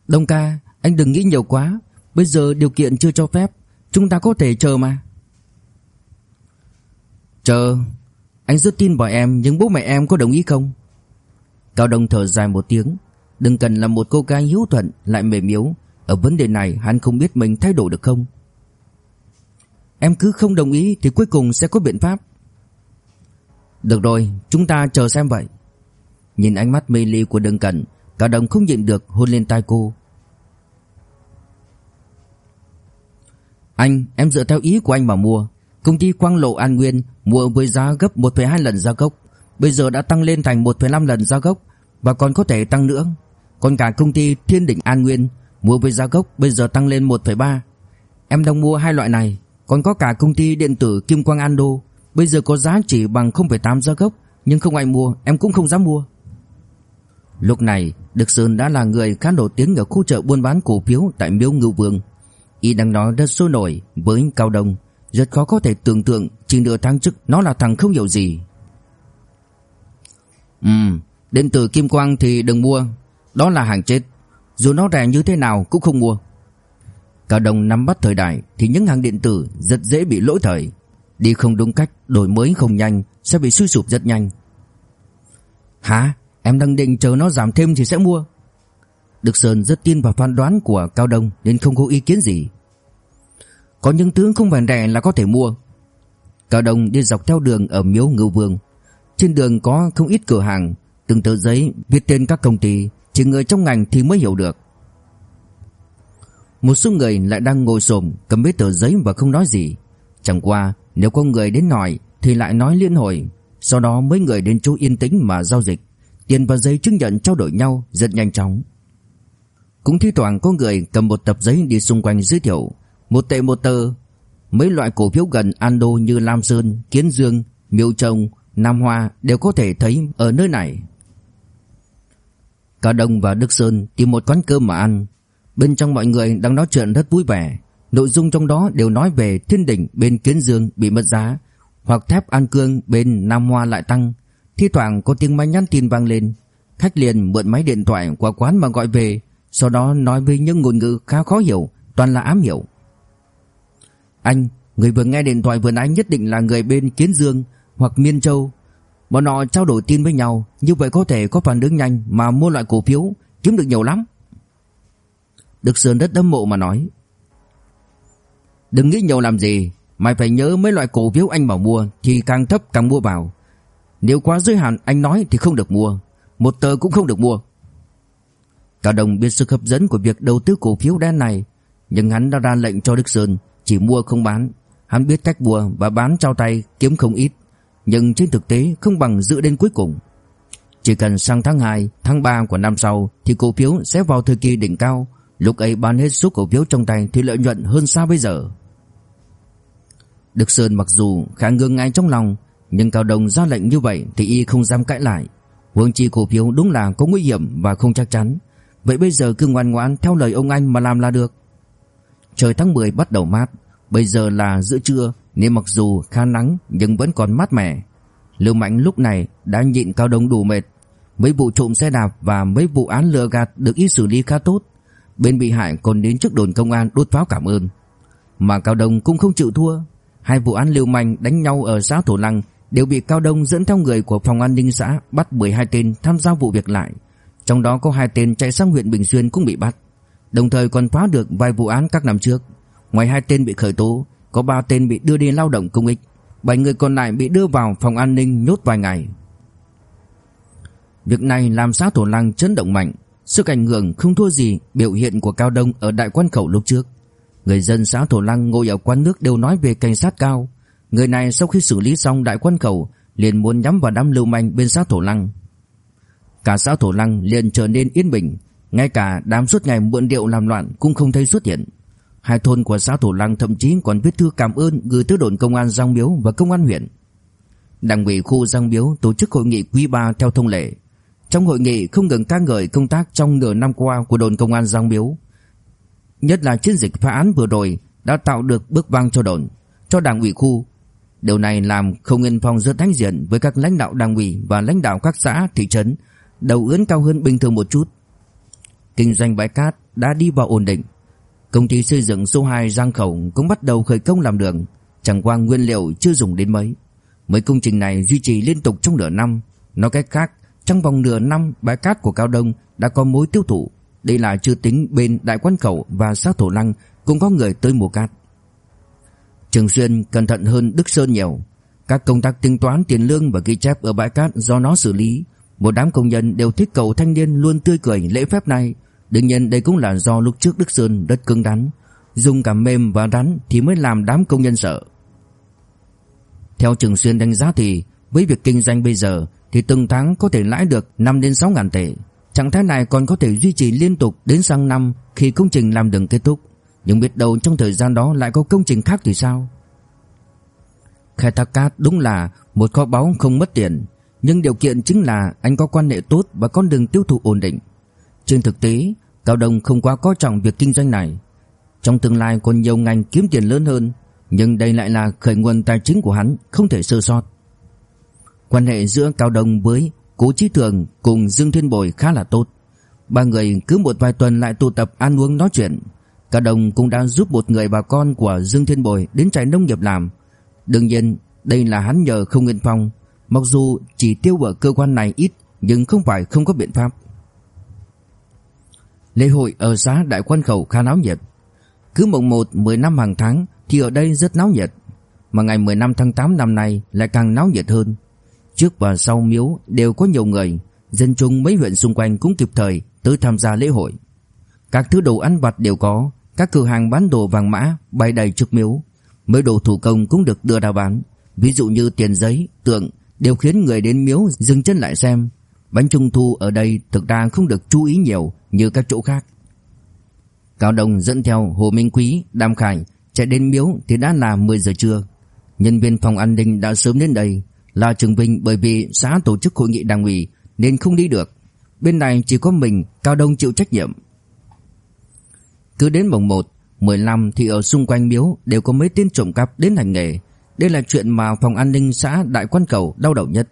Đông ca, Anh đừng nghĩ nhiều quá. Bây giờ điều kiện chưa cho phép. Chúng ta có thể chờ mà. Chờ. Anh rất tin vào em Nhưng bố mẹ em có đồng ý không? Cao Đông thở dài một tiếng. Đừng cần là một cô gái hiếu thuận Lại mềm yếu. Ở vấn đề này hắn không biết mình thay đổi được không? Em cứ không đồng ý Thì cuối cùng sẽ có biện pháp. Được rồi Chúng ta chờ xem vậy. Nhìn ánh mắt mê ly của Đừng Cần, Cao Đông không nhịn được hôn lên tai cô. Anh, em dựa theo ý của anh mà mua. Công ty Quang Lộ An Nguyên mua với giá gấp 1,2 lần giá gốc, bây giờ đã tăng lên thành 1,5 lần giá gốc và còn có thể tăng nữa. Còn cả công ty Thiên Định An Nguyên mua với giá gốc bây giờ tăng lên 1,3. Em đang mua hai loại này, còn có cả công ty điện tử Kim Quang Ando, Bây giờ có giá chỉ bằng 0,8 giá gốc Nhưng không ai mua em cũng không dám mua. Lúc này Đức Sơn đã là người khá nổi tiếng Ở khu chợ buôn bán cổ phiếu tại Miếu Ngưu Vương. Y đang nói rất sôi nổi Với Cao Đông. Rất khó có thể tưởng tượng Chỉ nửa tháng trước nó là thằng không hiểu gì. Ừm Điện tử Kim Quang thì đừng mua. Đó là hàng chết. Dù nó rẻ như thế nào cũng không mua. Cao Đông nắm bắt thời đại Thì những hàng điện tử rất dễ bị lỗi thời. Đi không đúng cách, Đổi mới không nhanh, Sẽ bị suy sụp rất nhanh. Hả? Em đang định chờ nó giảm thêm thì sẽ mua. Đức Sơn rất tin vào phán đoán của Cao Đông Nên không có ý kiến gì. Có những thứ không phải rẻ là có thể mua. Cao Đông đi dọc theo đường ở miếu ngưu vương. Trên đường có không ít cửa hàng. Từng tờ giấy viết tên các công ty. Chỉ người trong ngành thì mới hiểu được. Một số người lại đang ngồi xổm, Cầm mấy tờ giấy và không nói gì. Chẳng qua, nếu có người đến nói Thì lại nói liên hồi. Sau đó mấy người đến chỗ yên tĩnh mà giao dịch. Tiền và giấy chứng nhận trao đổi nhau rất nhanh chóng. Cũng thi thoảng có người cầm một tập giấy đi xung quanh giới thiệu. Một tệ một tờ. Mấy loại cổ phiếu gần Ando như Lam Sơn, Kiến Dương, Miêu Trông, Nam Hoa đều có thể thấy ở nơi này. Cả Đông và Đức Sơn tìm một quán cơm mà ăn. Bên trong mọi người đang nói chuyện rất vui vẻ. Nội dung trong đó đều nói về thiên đỉnh bên Kiến Dương bị mất giá Hoặc thép An Cương bên Nam Hoa lại tăng. Thi thoảng có tiếng máy nhắn tin vang lên. Khách liền mượn máy điện thoại qua quán mà gọi về Sau đó nói với những ngôn ngữ khá khó hiểu Toàn là ám hiểu. Anh, người vừa nghe điện thoại vừa nãy nhất định là người bên Kiến Dương Hoặc Miên Châu. Bọn họ trao đổi tin với nhau Như vậy có thể có phản ứng nhanh Mà mua loại cổ phiếu kiếm được nhiều lắm. Đức Sơn rất đâm mộ mà nói. Đừng nghĩ nhiều làm gì Mày phải nhớ mấy loại cổ phiếu anh bảo mua Thì càng thấp càng mua vào. Nếu quá giới hạn anh nói thì không được mua Một tờ cũng không được mua. Cao Đồng biết sức hấp dẫn của việc đầu tư cổ phiếu đen này Nhưng hắn đã ra lệnh cho Đức Sơn chỉ mua không bán. Hắn biết cách mua và bán trao tay kiếm không ít. Nhưng trên thực tế không bằng giữ đến cuối cùng. Chỉ cần sang tháng 2, tháng 3 của năm sau Thì cổ phiếu sẽ vào thời kỳ đỉnh cao. Lúc ấy bán hết số cổ phiếu trong tay Thì lợi nhuận hơn xa bây giờ. Đức Sơn mặc dù khá ngương ngay trong lòng Nhưng Cao Đồng ra lệnh như vậy Thì y không dám cãi lại. Huống chi cổ phiếu đúng là có nguy hiểm và không chắc chắn. Vậy bây giờ cứ ngoan ngoãn Theo lời ông anh mà làm là được. Trời tháng 10 bắt đầu mát. Bây giờ là giữa trưa, Nên mặc dù khá nắng, nhưng vẫn còn mát mẻ. Lưu Mạnh lúc này đã nhịn Cao Đông đủ mệt. Mấy vụ trộm xe đạp và mấy vụ án lừa gạt được ít xử lý khá tốt. Bên bị hại còn đến trước đồn công an đốt pháo cảm ơn. Mà Cao Đông cũng không chịu thua. Hai vụ án lưu manh đánh nhau ở xã Thổ Lăng đều bị Cao Đông dẫn theo người của phòng an ninh xã bắt 12 tên tham gia vụ việc lại. Trong đó có hai tên chạy sang huyện Bình Xuyên cũng bị bắt. Đồng thời còn phá được vài vụ án các năm trước. Ngoài hai tên bị khởi tố, có ba tên bị đưa đi lao động công ích. Bảy người còn lại bị đưa vào phòng an ninh nhốt vài ngày. Việc này làm xã Thổ Lăng chấn động mạnh, sức ảnh hưởng không thua gì biểu hiện của Cao Đông ở đại quan khẩu lúc trước. Người dân xã Thổ Lăng ngồi ở quán nước đều nói về cảnh sát cao. Người này sau khi xử lý xong đại quan khẩu liền muốn nhắm vào đám lưu manh bên xã Thổ Lăng. Cả xã Thổ Lăng liền trở nên yên bình, ngay cả đám suốt ngày mượn điệu làm loạn cũng không thấy xuất hiện. Hai thôn của xã Thổ Lăng thậm chí còn viết thư cảm ơn gửi tới đồn công an Giang Miếu và công an huyện. Đảng ủy khu Giang Miếu tổ chức hội nghị quý 3 theo thông lệ. Trong hội nghị không ngừng ca ngợi công tác trong nửa năm qua của đồn công an Giang Miếu, Nhất là chiến dịch phá án vừa rồi đã tạo được bước vang cho đồn, cho đảng ủy khu. Điều này làm không Yên Phong rất hãnh diện với các lãnh đạo đảng ủy và lãnh đạo các xã, thị trấn, đầu ướn cao hơn bình thường một chút. Kinh doanh bãi cát đã đi vào ổn định. Công ty xây dựng số 2 Giang Khẩu cũng bắt đầu khởi công làm đường, chẳng qua nguyên liệu chưa dùng đến mấy. Mấy công trình này duy trì liên tục trong nửa năm, nói cách khác, trong vòng nửa năm bãi cát của Cao Đông đã có mối tiêu thụ đây là chưa tính bên đại quan khẩu và sát thổ lăng cũng có người tới mua cát. Trường Xuyên cẩn thận hơn Đức Sơn nhiều. Các công tác tính toán tiền lương và ghi chép ở bãi cát do nó xử lý. Một đám công nhân đều thích cậu thanh niên luôn tươi cười lễ phép này. Đương nhiên đây cũng là do lúc trước Đức Sơn rất cứng rắn. Dùng cả mềm và rắn thì mới làm đám công nhân sợ. Theo Trường Xuyên đánh giá thì với việc kinh doanh bây giờ thì từng tháng có thể lãi được 5 đến 6 ngàn tệ. Trạng thái này còn có thể duy trì liên tục đến sang năm khi công trình làm đường kết thúc. Nhưng biết đâu trong thời gian đó lại có công trình khác thì sao? khai thác cát đúng là một kho báu không mất tiền, nhưng điều kiện chính là anh có quan hệ tốt và con đường tiêu thụ ổn định. Trên thực tế, Cao Đông không quá coi trọng việc kinh doanh này. Trong tương lai còn nhiều ngành kiếm tiền lớn hơn, nhưng đây lại là khởi nguồn tài chính của hắn, không thể sơ sót. Quan hệ giữa Cao Đông với Cố Chí Thường cùng Dương Thiên Bồi khá là tốt. Ba người cứ một vài tuần lại tụ tập ăn uống nói chuyện. Cao Đông cũng đã giúp một người bà con của Dương Thiên Bồi đến trại nông nghiệp làm. Đương nhiên, đây là hắn nhờ không Nguyên Phong, mặc dù chỉ tiêu ở cơ quan này ít nhưng không phải không có biện pháp. Lễ hội ở xã Đại Quan Khẩu khá náo nhiệt. Cứ mùng 1 10 năm hàng tháng thì ở đây rất náo nhiệt, mà ngày 15 tháng 8 năm nay lại càng náo nhiệt hơn. Trước và sau miếu đều có nhiều người, dân chúng mấy huyện xung quanh cũng kịp thời tới tham gia lễ hội. Các thứ đồ ăn vặt đều có, các cửa hàng bán đồ vàng mã bày đầy trước miếu, mấy đồ thủ công cũng được đưa ra bán, ví dụ như tiền giấy, tượng đều khiến người đến miếu dừng chân lại xem. Bánh trung thu ở đây thực ra không được chú ý nhiều như các chỗ khác. Cao Đông dẫn theo Hồ Minh Quý, Đàm Khải chạy đến miếu thì đã là 10 giờ trưa. Nhân viên phòng an ninh đã sớm đến đây, là Trường Vinh bởi vì xã tổ chức hội nghị đảng ủy nên không đi được. Bên này chỉ có mình Cao Đông chịu trách nhiệm. Cứ đến mùng 1, 15 thì ở xung quanh miếu đều có mấy tên trộm cắp đến hành nghề. Đây là chuyện mà phòng an ninh xã Đại Quan Cầu đau đầu nhất.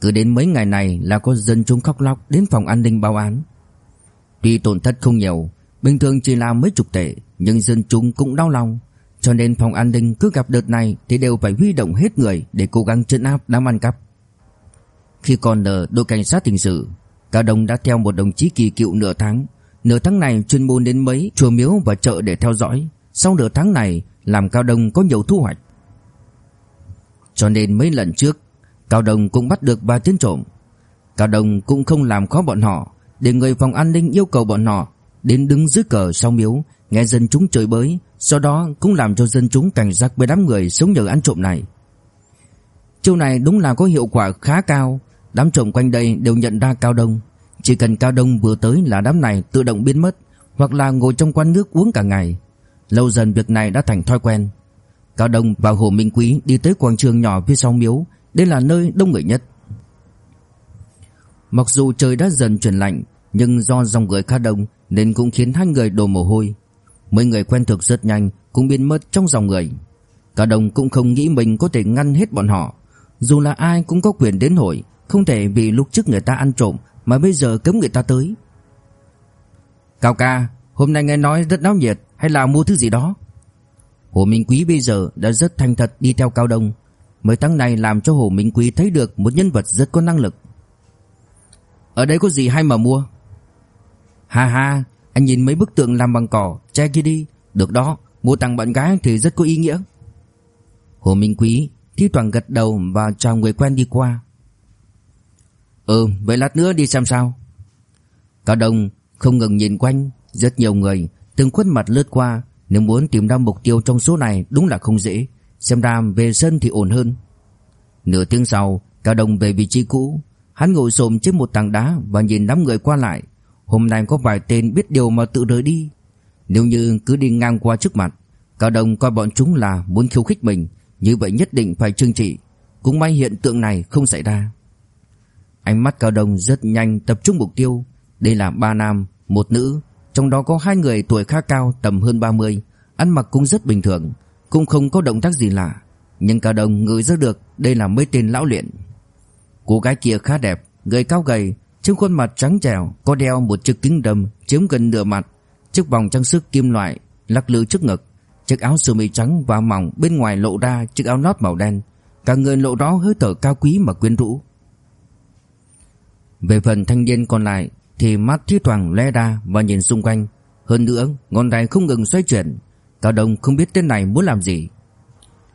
Cứ đến mấy ngày này là có dân chúng khóc lóc đến phòng an ninh báo án. Tuy tổn thất không nhiều, bình thường chỉ là mấy chục tệ, nhưng dân chúng cũng đau lòng. Cho nên phòng an ninh cứ gặp đợt này thì đều phải huy động hết người để cố gắng trấn áp đám ăn cắp. Khi còn ở đội cảnh sát hình sự, Cao Đông đã theo một đồng chí kỳ cựu nửa tháng. Nửa tháng này chuyên môn đến mấy chùa miếu và chợ để theo dõi. Sau nửa tháng này làm Cao Đông có nhiều thu hoạch. Cho nên mấy lần trước, Cao đồng cũng bắt được ba tên trộm. Cao đồng cũng không làm khó bọn họ, để người phòng an ninh yêu cầu bọn họ đến đứng dưới cờ sau miếu, nghe dân chúng chửi bới, sau đó cũng làm cho dân chúng cảnh giác với đám người sống nhờ ăn trộm này. Chiêu này đúng là có hiệu quả khá cao, đám trộm quanh đây đều nhận ra Cao Đông. Chỉ cần Cao Đông vừa tới là đám này tự động biến mất, hoặc là ngồi trong quán nước uống cả ngày. Lâu dần việc này đã thành thói quen. Cao Đông và Hồ Minh Quý đi tới quảng trường nhỏ phía sau miếu, đây là nơi đông người nhất. Mặc dù trời đã dần chuyển lạnh, nhưng do dòng người khá đông nên cũng khiến hai người đổ mồ hôi. Mấy người quen thuộc rất nhanh cũng biến mất trong dòng người. Cả đồng cũng không nghĩ mình có thể ngăn hết bọn họ. Dù là ai cũng có quyền đến hội, không thể vì lúc trước người ta ăn trộm mà bây giờ cấm người ta tới. Cao ca, hôm nay nghe nói rất náo nhiệt hay là mua thứ gì đó? Hồ Minh Quý bây giờ đã rất thành thật đi theo Cao Đông. Mấy tháng này làm cho Hồ Minh Quý thấy được một nhân vật rất có năng lực. Ở đây có gì hay mà mua? Ha ha, anh nhìn mấy bức tượng làm bằng cỏ, che kia đi, được đó, mua tặng bạn gái thì rất có ý nghĩa. Hồ Minh Quý thi toàn gật đầu và chào người quen đi qua. Ừ, vậy lát nữa đi xem sao. Cao Đông không ngừng nhìn quanh, rất nhiều người, từng khuôn mặt lướt qua, nếu muốn tìm ra mục tiêu trong số này đúng là không dễ, xem ra về sân thì ổn hơn. Nửa tiếng sau, Cao Đông về vị trí cũ, hắn ngồi xổm trên một tảng đá và nhìn đám người qua lại, Hôm nay có vài tên biết điều mà tự rời đi. Nếu như cứ đi ngang qua trước mặt Cao Đông coi bọn chúng là muốn khiêu khích mình Như vậy nhất định phải trừng trị. Cũng may hiện tượng này không xảy ra. Ánh mắt Cao Đông rất nhanh tập trung mục tiêu. Đây là ba nam, một nữ. Trong đó có hai người tuổi khá cao tầm hơn 30 Ăn mặc cũng rất bình thường. Cũng không có động tác gì lạ. Nhưng Cao Đông ngửi ra được đây là mấy tên lão luyện. Cô gái kia khá đẹp Người cao gầy trên khuôn mặt trắng trẻo có đeo một chiếc kính đầm chiếm gần nửa mặt, chiếc vòng trang sức kim loại lắc lư trước ngực, chiếc áo sơ mi trắng và mỏng bên ngoài lộ ra chiếc áo lót màu đen, cả người lộ rõ hơi thở cao quý mà quyến rũ. Về phần thanh niên còn lại thì mắt thi thoảng lóe ra và nhìn xung quanh, hơn nữa ngón tay không ngừng xoay chuyển, Cao Đông không biết tên này muốn làm gì.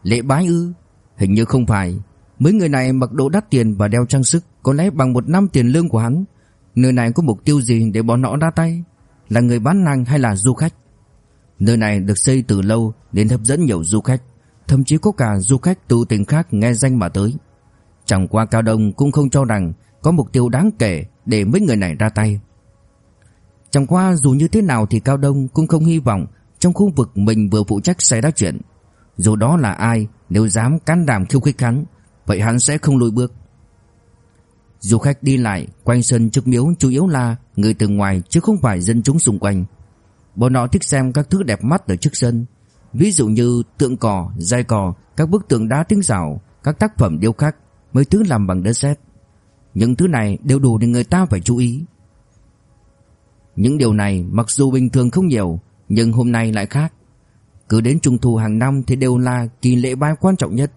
Lễ bái ư? Hình như không phải, mấy người này mặc đồ đắt tiền và đeo trang sức có lẽ bằng một năm tiền lương của hắn. Nơi này có mục tiêu gì để bọn họ ra tay? Là người bán hàng hay là du khách? Nơi này được xây từ lâu nên hấp dẫn nhiều du khách, thậm chí có cả du khách từ tỉnh khác nghe danh mà tới. Chẳng qua Cao Đông cũng không cho rằng có mục tiêu đáng kể để mấy người này ra tay. Chẳng qua dù như thế nào thì Cao Đông cũng không hy vọng trong khu vực mình vừa phụ trách xảy ra chuyện. Dù đó là ai Nếu dám can đảm khiêu khích hắn Vậy hắn sẽ không lùi bước Du khách đi lại quanh sân trước miếu chủ yếu là người từ ngoài chứ không phải dân chúng xung quanh. Bọn họ thích xem các thứ đẹp mắt ở trước sân, ví dụ như tượng cỏ, dây cỏ, các bức tượng đá tinh xảo, các tác phẩm điêu khắc, mấy thứ làm bằng đất sét. Những thứ này đều đủ để người ta phải chú ý. Những điều này mặc dù bình thường không nhiều, nhưng hôm nay lại khác. Cứ đến trung thu hàng năm thì đều là kỳ lễ bái quan trọng nhất.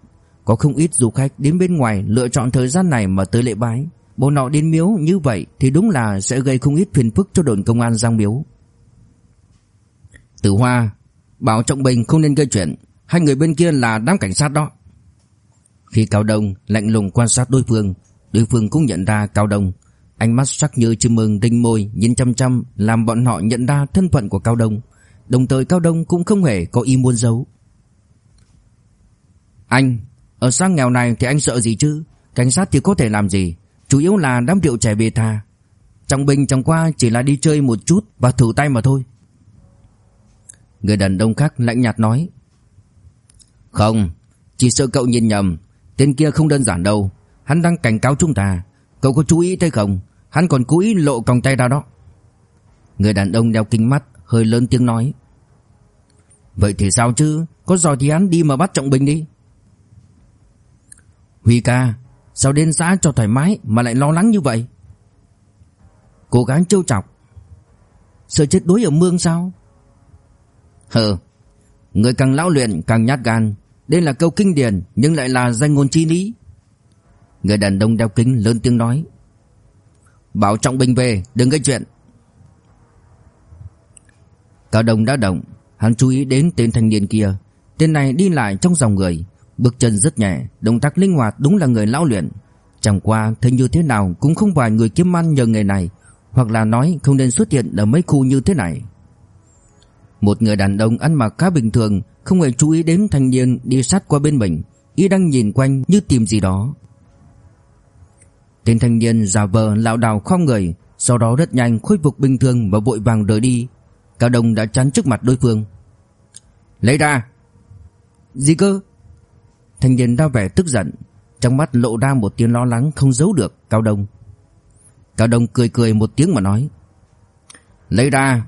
Có không ít du khách đến bên ngoài lựa chọn thời gian này mà tới lễ bái. Bộ nọ đến miếu như vậy thì đúng là sẽ gây không ít phiền phức cho đồn công an Giang Miếu. Tử Hoa, bảo Trọng Bình không nên gây chuyện, hai người bên kia là đám cảnh sát đó. Khi Cao Đông lạnh lùng quan sát đối phương, đối phương cũng nhận ra Cao Đông. Ánh mắt sắc như chư mừng đinh môi nhìn chăm chăm làm bọn họ nhận ra thân phận của Cao Đông. Đồng thời Cao Đông cũng không hề có ý muốn giấu. Anh, ở sang nghèo này thì anh sợ gì chứ? Cảnh sát thì có thể làm gì? Chủ yếu là đám rượu trẻ bề tha. Trong Bình chẳng qua chỉ là đi chơi một chút Và thử tay mà thôi. Người đàn ông khác lạnh nhạt nói Không Chỉ sợ cậu nhìn nhầm. Tên kia không đơn giản đâu. Hắn đang cảnh cáo chúng ta. Cậu có chú ý thấy không? Hắn còn cố ý lộ còng tay ra đó. Người đàn ông đeo kính mắt Hơi lớn tiếng nói. Vậy thì sao chứ? Có giỏi thì hắn đi mà bắt Trọng Bình đi. Huy ca, Sao đến xã cho thoải mái mà lại lo lắng như vậy? Cố gắng trêu chọc. Sợ chết đuối ở mương sao? Hờ, Người càng lão luyện càng nhát gan. Đây là câu kinh điển, Nhưng lại là danh ngôn chi lý. Người đàn ông đeo kính lớn tiếng nói. Bảo Trọng Bình về, Đừng gây chuyện. Cao Đồng đã động Hắn chú ý đến tên thanh niên kia Tên này đi lại trong dòng người Bước chân rất nhẹ, động tác linh hoạt đúng là người lão luyện. Chẳng qua thấy như thế nào cũng không phải người kiếm ăn nhờ nghề này, hoặc là nói không nên xuất hiện ở mấy khu như thế này. Một người đàn ông ăn mặc khá bình thường, không hề chú ý đến thanh niên đi sát qua bên mình, y đang nhìn quanh như tìm gì đó. Tên thanh niên giả vờ lảo đảo khom người, sau đó rất nhanh khôi phục bình thường và vội vàng rời đi. Cao Đông đã chắn trước mặt đối phương. "Lấy ra." "Gì cơ?" Thanh niên ra vẻ tức giận, Trong mắt lộ ra một tiếng lo lắng không giấu được Cao Đông Cao Đông cười cười một tiếng mà nói, Lấy ra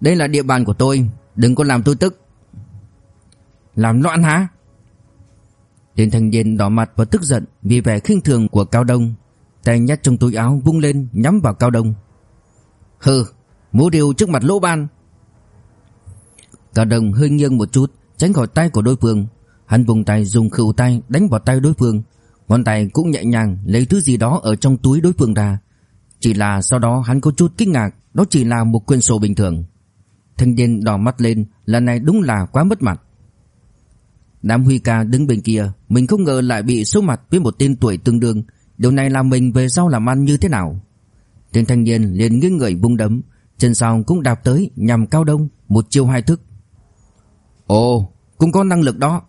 Đây là địa bàn của tôi, Đừng có làm tôi tức Làm loạn hả Tên thanh niên đỏ mặt và tức giận Vì vẻ khinh thường của Cao Đông, Tay nhát trong túi áo vung lên nhắm vào Cao Đông Hừ Mũ điều trước mặt lỗ ban. Cả đồng hơi nghiêng một chút, Tránh khỏi tay của đối phương. Hắn vùng tay, dùng khựu tay đánh vào tay đối phương. Ngón tay cũng nhẹ nhàng lấy thứ gì đó ở trong túi đối phương ra. Chỉ là sau đó hắn có chút kinh ngạc, Đó chỉ là một quyển sổ bình thường. Thanh niên đỏ mắt lên, Lần này đúng là quá mất mặt. Đám Huy ca đứng bên kia, Mình không ngờ lại bị số mặt với một tên tuổi tương đương. Điều này làm mình về sau làm ăn như thế nào? Tên thanh niên liền nghiêng người vung đấm Chân sau cũng đạp tới nhằm cao đông Một chiêu hai thức. Ồ cũng có năng lực đó.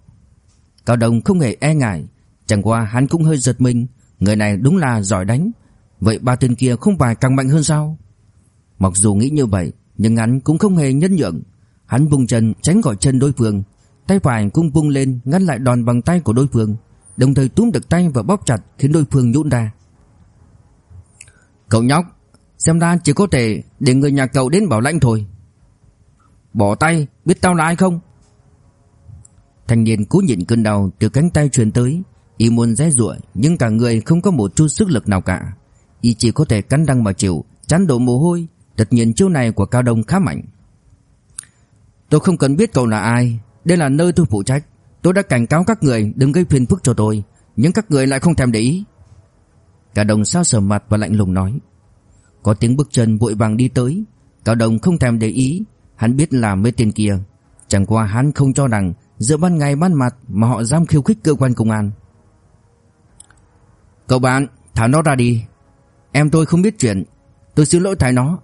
Cao Đông không hề e ngại, chẳng qua hắn cũng hơi giật mình, người này đúng là giỏi đánh, vậy ba tên kia không phải càng mạnh hơn sao? Mặc dù nghĩ như vậy, nhưng hắn cũng không hề nhân nhượng, hắn vùng chân tránh khỏi chân đối phương, tay phải cũng vung lên ngăn lại đòn bằng tay của đối phương, đồng thời túm được tay và bóp chặt khiến đối phương nhũn ra. Cậu nhóc, xem ra chỉ có thể để người nhà cậu đến bảo lãnh thôi. Bỏ tay, biết tao là ai không? Thanh niên cố nhịn cơn đau từ cánh tay truyền tới, y muốn rẽ giụa nhưng cả người không có một chút sức lực nào cả. Y chỉ có thể cắn răng mà chịu, chán đổ mồ hôi, tất nhiên chiêu này của Cao Đông khá mạnh. Tôi không cần biết cậu là ai, đây là nơi tôi phụ trách. Tôi đã cảnh cáo các người đừng gây phiền phức cho tôi, nhưng các người lại không thèm để ý. Cao đồng sao sờ mặt và lạnh lùng nói. Có tiếng bước chân vội vàng đi tới, Cao Đông không thèm để ý, hắn biết là mấy tên kia, chẳng qua hắn không cho rằng Giữa ban ngày ban mặt mà họ dám khiêu khích cơ quan công an. Cậu bạn Thả nó ra đi. Em tôi không biết chuyện. Tôi xin lỗi thầy nó.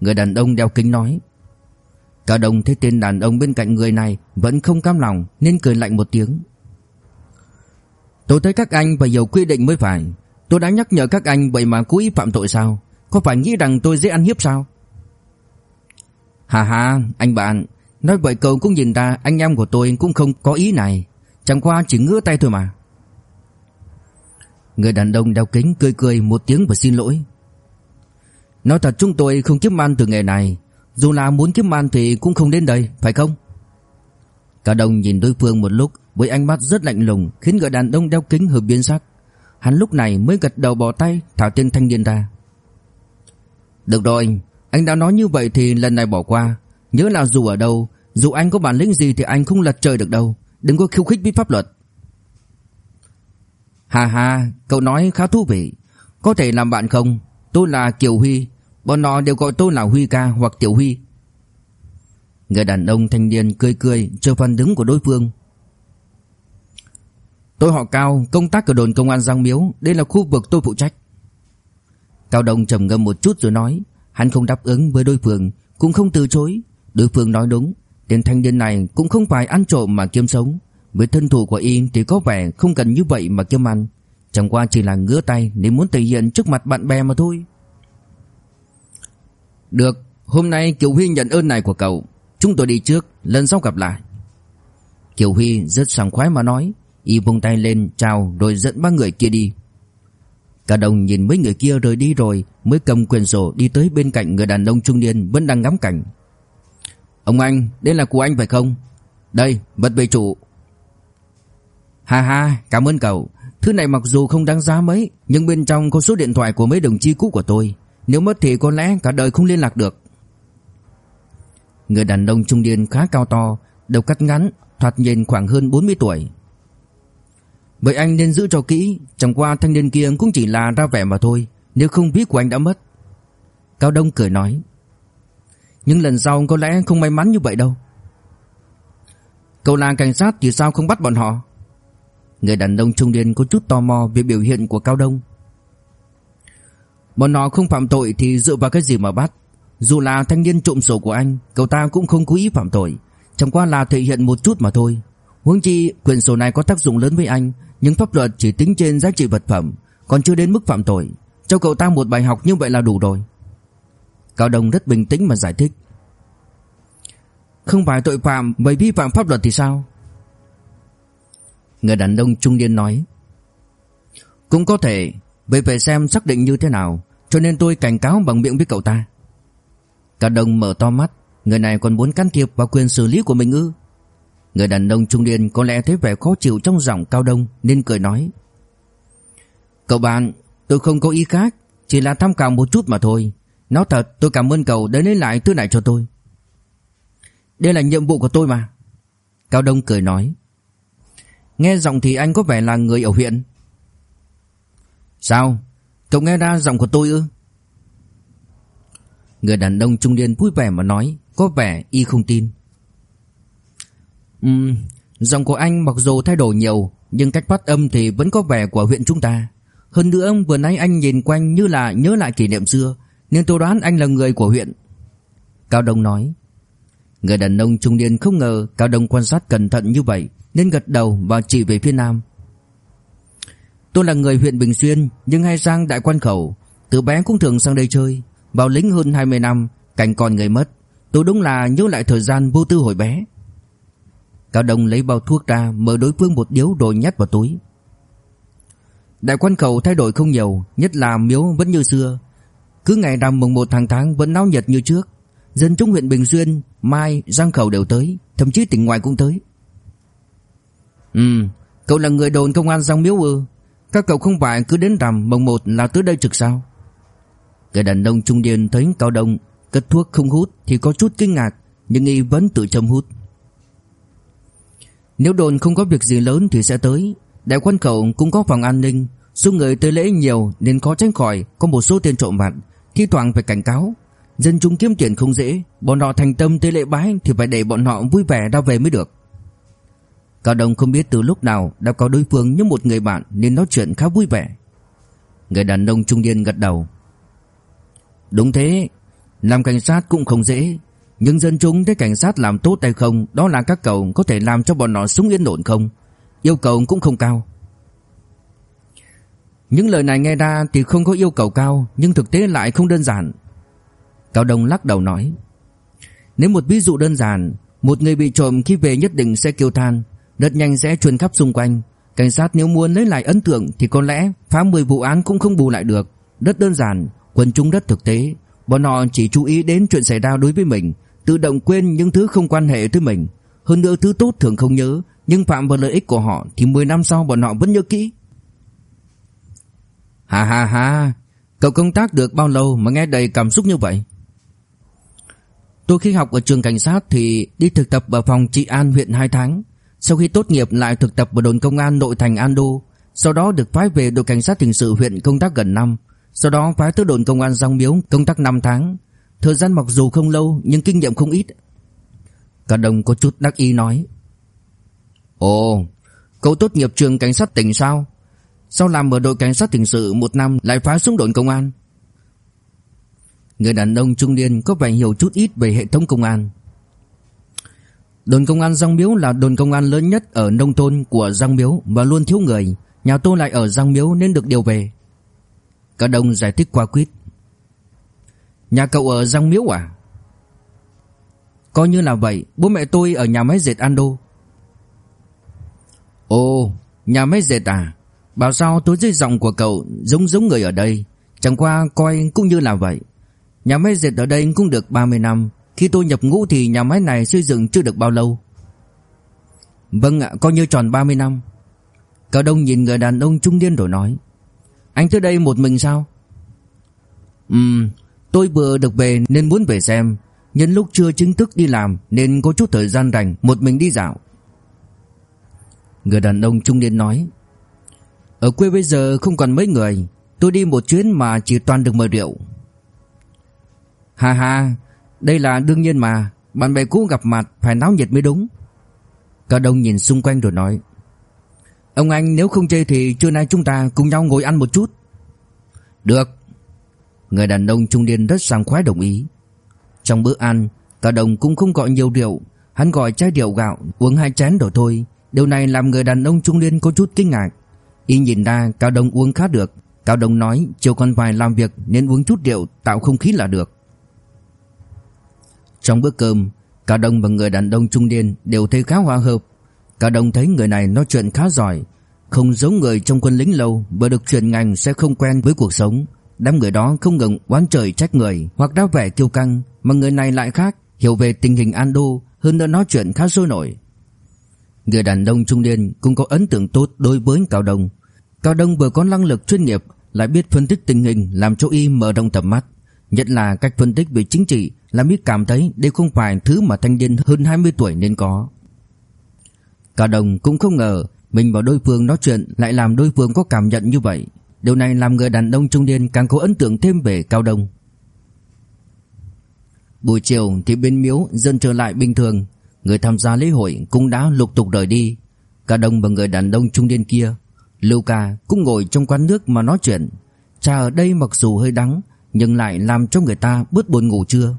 Người đàn ông đeo kính nói. Cao đồng thấy tên đàn ông bên cạnh người này Vẫn không cam lòng Nên cười lạnh một tiếng. Tôi thấy các anh phải hiểu quy định mới phải. Tôi đã nhắc nhở các anh Vậy mà cố ý phạm tội sao? Có phải nghĩ rằng tôi dễ ăn hiếp sao? Hà hà anh bạn. Nói vậy cậu cũng nhìn ra anh em của tôi cũng không có ý này. Chẳng qua chỉ ngứa tay thôi mà. Người đàn ông đeo kính cười cười một tiếng và xin lỗi. Nói thật chúng tôi không kiếm ăn từ nghề này. Dù là muốn kiếm ăn thì cũng không đến đây, Phải không? Cả đồng nhìn đối phương một lúc Với ánh mắt rất lạnh lùng Khiến người đàn ông đeo kính hợp biến sắc. Hắn lúc này mới gật đầu bỏ tay Thảo tên thanh niên ra. Được rồi, Anh đã nói như vậy thì lần này bỏ qua. Nhớ là dù ở đâu, Dù anh có bản lĩnh gì thì anh không lật trời được đâu. Đừng có khiêu khích vi pháp luật. Hà hà Cậu nói khá thú vị. Có thể làm bạn không? Tôi là Kiều Huy. Bọn nó đều gọi tôi là Huy ca hoặc Tiểu Huy. Người đàn ông thanh niên cười cười, Chờ phản đứng của đối phương. Tôi họ Cao, Công tác ở đồn công an Giang Miếu. Đây là khu vực tôi phụ trách. Cao Đông trầm ngâm một chút rồi nói, Hắn không đáp ứng với đối phương, Cũng không từ chối. Đối phương nói đúng, Tên thanh niên này cũng không phải ăn trộm mà kiếm sống. Với thân thủ của y thì có vẻ không cần như vậy mà kiếm ăn. Chẳng qua chỉ là ngứa tay Nếu muốn thể hiện trước mặt bạn bè mà thôi. Được, Hôm nay Kiều Huy nhận ơn này của cậu. Chúng tôi đi trước, Lần sau gặp lại. Kiều Huy rất sảng khoái mà nói, Y vung tay lên, chào rồi dẫn ba người kia đi. Cả đồng nhìn mấy người kia rời đi rồi, Mới cầm quyền sổ đi tới bên cạnh người đàn ông trung niên Vẫn đang ngắm cảnh. Ông anh, đây là của anh phải không? Đây, vật về chủ. Ha ha, cảm ơn cậu. Thứ này mặc dù không đáng giá mấy, Nhưng bên trong có số điện thoại của mấy đồng chí cũ của tôi. Nếu mất thì có lẽ cả đời không liên lạc được. Người đàn ông trung niên khá cao to, Đầu cắt ngắn, Thoạt nhìn khoảng hơn 40 tuổi. Vậy anh nên giữ cho kỹ. Chẳng qua thanh niên kia cũng chỉ là ra vẻ mà thôi. Nếu không biết của anh đã mất. Cao Đông cười nói. Nhưng lần sau có lẽ không may mắn như vậy đâu. Cậu là cảnh sát thì sao không bắt bọn họ? Người đàn ông trung niên có chút tò mò Về biểu hiện của Cao Đông. Bọn họ không phạm tội thì dựa vào cái gì mà bắt? Dù là thanh niên trộm sổ của anh, Cậu ta cũng không cố ý phạm tội. Chẳng qua là thể hiện một chút mà thôi. Huống chi quyền sổ này có tác dụng lớn với anh, Nhưng pháp luật chỉ tính trên giá trị vật phẩm, Còn chưa đến mức phạm tội. Cho cậu ta một bài học như vậy là đủ rồi. Cao Đông rất bình tĩnh mà giải thích. Không phải tội phạm, Bởi vi phạm pháp luật thì sao? Người đàn ông trung niên nói. Cũng có thể, Vậy phải xem xác định như thế nào, Cho nên tôi cảnh cáo bằng miệng với cậu ta. Cao Đông mở to mắt. Người này còn muốn can thiệp vào quyền xử lý của mình ư? Người đàn ông trung niên có lẽ thấy vẻ khó chịu trong giọng Cao Đông, Nên cười nói. Cậu bạn, tôi không có ý khác, Chỉ là tham khảo một chút mà thôi. Nói thật, tôi cảm ơn cậu đã lấy lại thứ này cho tôi. Đây là nhiệm vụ của tôi mà. Cao Đông cười nói. Nghe giọng thì anh có vẻ là người ở huyện. Sao? Cậu nghe ra giọng của tôi ư? Người đàn ông trung niên vui vẻ mà nói, Có vẻ y không tin. Ừm, Giọng của anh mặc dù thay đổi nhiều, Nhưng cách phát âm thì vẫn có vẻ của huyện chúng ta. Hơn nữa, vừa nãy anh nhìn quanh như là nhớ lại kỷ niệm xưa, Nên tôi đoán anh là người của huyện. Cao Đông nói, Người đàn ông trung niên không ngờ Cao Đông quan sát cẩn thận như vậy, Nên gật đầu và chỉ về phía nam. Tôi là người huyện Bình Xuyên, Nhưng hay sang Đại Quan Khẩu. Từ bé cũng thường sang đây chơi. Vào lính hơn 20 năm, Cảnh còn người mất. Tôi đúng là nhớ lại thời gian vô tư hồi bé. Cao Đông lấy bao thuốc ra Mở đối phương một điếu rồi nhét vào túi. Đại quan khẩu thay đổi không nhiều Nhất là miếu vẫn như xưa. Cứ ngày rằm mùng 1 tháng tháng vẫn náo nhiệt như trước. Dân chúng huyện Bình Xuyên Mai, Giang Khẩu đều tới Thậm chí tỉnh ngoài cũng tới. Ừ, cậu là người đồn công an Giang Miếu ư? Các cậu không phải cứ đến rằm mùng 1 là tới đây trực sao? Cái đàn ông trung niên thấy Cao Đông Cất thuốc không hút thì có chút kinh ngạc Nhưng y vẫn tự châm hút. Nếu đồn không có việc gì lớn thì sẽ tới. Đại quan khẩu cũng có phòng an ninh. Số người tới lễ nhiều nên khó tránh khỏi Có một số tên trộm vặt. Thi thoảng phải cảnh cáo. Dân chúng kiếm tiền không dễ. Bọn họ thành tâm tới lễ bái Thì phải để bọn họ vui vẻ ra về mới được. Cao Đông không biết từ lúc nào Đã có đối phương như một người bạn Nên nói chuyện khá vui vẻ. Người đàn ông trung niên gật đầu. Đúng thế. Làm cảnh sát cũng không dễ. Nhưng dân chúng thấy cảnh sát làm tốt hay không, Đó là các cậu có thể làm cho bọn nó sống yên ổn không? Yêu cầu cũng không cao. Những lời này nghe ra thì không có yêu cầu cao, Nhưng thực tế lại không đơn giản. Cao Đông lắc đầu nói, Nếu một ví dụ đơn giản, Một người bị trộm khi về nhất định sẽ kêu than, Rất nhanh sẽ truyền khắp xung quanh. Cảnh sát nếu muốn lấy lại ấn tượng Thì có lẽ phá 10 vụ án cũng không bù lại được. Rất đơn giản, Quân chúng rất thực tế. Bọn họ chỉ chú ý đến chuyện xảy ra đối với mình Tự động quên những thứ không quan hệ tới mình. Hơn nữa thứ tốt thường không nhớ Nhưng phạm vào lợi ích của họ Thì 10 năm sau bọn họ vẫn nhớ kỹ. Ha ha ha, Cậu công tác được bao lâu mà nghe đầy cảm xúc như vậy? Tôi khi học ở trường cảnh sát thì đi thực tập ở phòng trị an huyện 2 tháng. Sau khi tốt nghiệp lại thực tập ở đồn công an nội thành Ando Sau đó được phái về đội cảnh sát hình sự huyện công tác gần năm. Sau đó phái tới đồn công an Giang Miếu công tác 5 tháng. Thời gian mặc dù không lâu nhưng kinh nghiệm không ít Cả đồng có chút đắc ý nói Ồ, cậu tốt nghiệp trường cảnh sát tỉnh sao? Sao làm ở đội cảnh sát hình sự một năm lại phá xuống đội công an? Người đàn ông trung niên có vẻ hiểu chút ít về hệ thống công an. Đồn công an Giang Miếu là đồn công an lớn nhất ở nông thôn của Giang Miếu và luôn thiếu người. Nhà tôi lại ở Giang Miếu nên được điều về. Cả đồng giải thích qua quyết. Nhà cậu ở Giang Miếu à? Coi như là vậy, bố mẹ tôi ở nhà máy dệt Ando. Ồ, nhà máy dệt à? Bảo sao tôi dưới giọng của cậu giống giống người ở đây, chẳng qua coi cũng như là vậy. Nhà máy dệt ở đây cũng được 30 năm, khi tôi nhập ngũ thì nhà máy này xây dựng chưa được bao lâu. Vâng ạ, coi như tròn 30 năm. Cao Đông nhìn người đàn ông trung niên rồi nói, anh tới đây một mình sao? Ừm, tôi vừa được về nên muốn về xem, nhân lúc chưa chính thức đi làm nên có chút thời gian rảnh một mình đi dạo. Người đàn ông trung niên nói, ở quê bây giờ không còn mấy người, tôi đi một chuyến mà chỉ toàn được mời rượu. Hà hà, đây là đương nhiên mà, bạn bè cũ gặp mặt phải náo nhiệt mới đúng. Cao Đông nhìn xung quanh rồi nói. Ông anh nếu không chê thì trưa nay chúng ta cùng nhau ngồi ăn một chút. Được. Người đàn ông trung niên rất sảng khoái đồng ý. Trong bữa ăn, Cao đồng cũng không gọi nhiều rượu, hắn gọi chai rượu gạo, uống hai chén rồi thôi. Điều này làm người đàn ông trung niên có chút kinh ngạc. Y nhìn ra Cao Đông uống khá được, Cao Đông nói chiều còn phải làm việc nên uống chút rượu tạo không khí là được. Trong bữa cơm, Cao Đông và người đàn ông trung niên đều thấy khá hòa hợp. Cao Đông thấy người này nói chuyện khá giỏi, không giống người trong quân lính lâu vừa được chuyển ngành sẽ không quen với cuộc sống. Đám người đó không ngừng oán trời trách người hoặc đáp vẻ kiêu căng, mà người này lại khác, hiểu về tình hình Ando, hơn nữa nói chuyện khá sôi nổi. Người đàn ông trung niên cũng có ấn tượng tốt đối với Cao Đông. Cao Đông vừa có năng lực chuyên nghiệp, lại biết phân tích tình hình làm cho y mở rộng tầm mắt, nhất là cách phân tích về chính trị làm y cảm thấy đây không phải thứ mà thanh niên hơn 20 tuổi nên có. Cao Đông cũng không ngờ mình và đối phương nói chuyện lại làm đối phương có cảm nhận như vậy. Điều này làm người đàn ông trung niên càng có ấn tượng thêm về Cao Đông. Buổi chiều thì bên miếu dân trở lại bình thường, người tham gia lễ hội cũng đã lục tục rời đi. Cao Đông và người đàn ông trung niên kia, Lưu Ca cũng ngồi trong quán nước mà nói chuyện. Trà ở đây mặc dù hơi đắng nhưng lại làm cho người ta bớt buồn ngủ chưa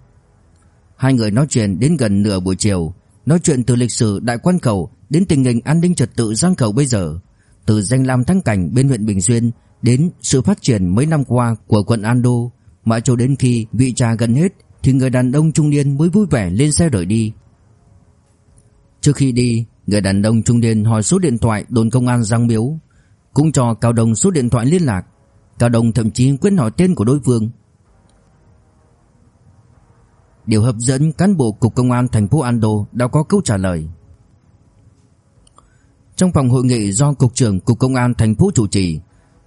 Hai người nói chuyện đến gần nửa buổi chiều, nói chuyện từ lịch sử Đại Quan Khẩu đến tình hình an ninh trật tự Giang Khẩu bây giờ, từ danh lam thắng cảnh bên huyện Bình Xuyên đến sự phát triển mấy năm qua của quận Ando, mãi cho đến khi vị trà gần hết thì người đàn ông trung niên mới vui vẻ lên xe rời đi. Trước khi đi, người đàn ông trung niên hỏi số điện thoại đồn công an Giang Miếu, cũng cho Cao Đồng số điện thoại liên lạc. Cao Đồng thậm chí quên hỏi tên của đối phương. Điều hấp dẫn cán bộ cục công an thành phố Ando đã có câu trả lời. Trong phòng hội nghị do cục trưởng cục công an thành phố chủ trì,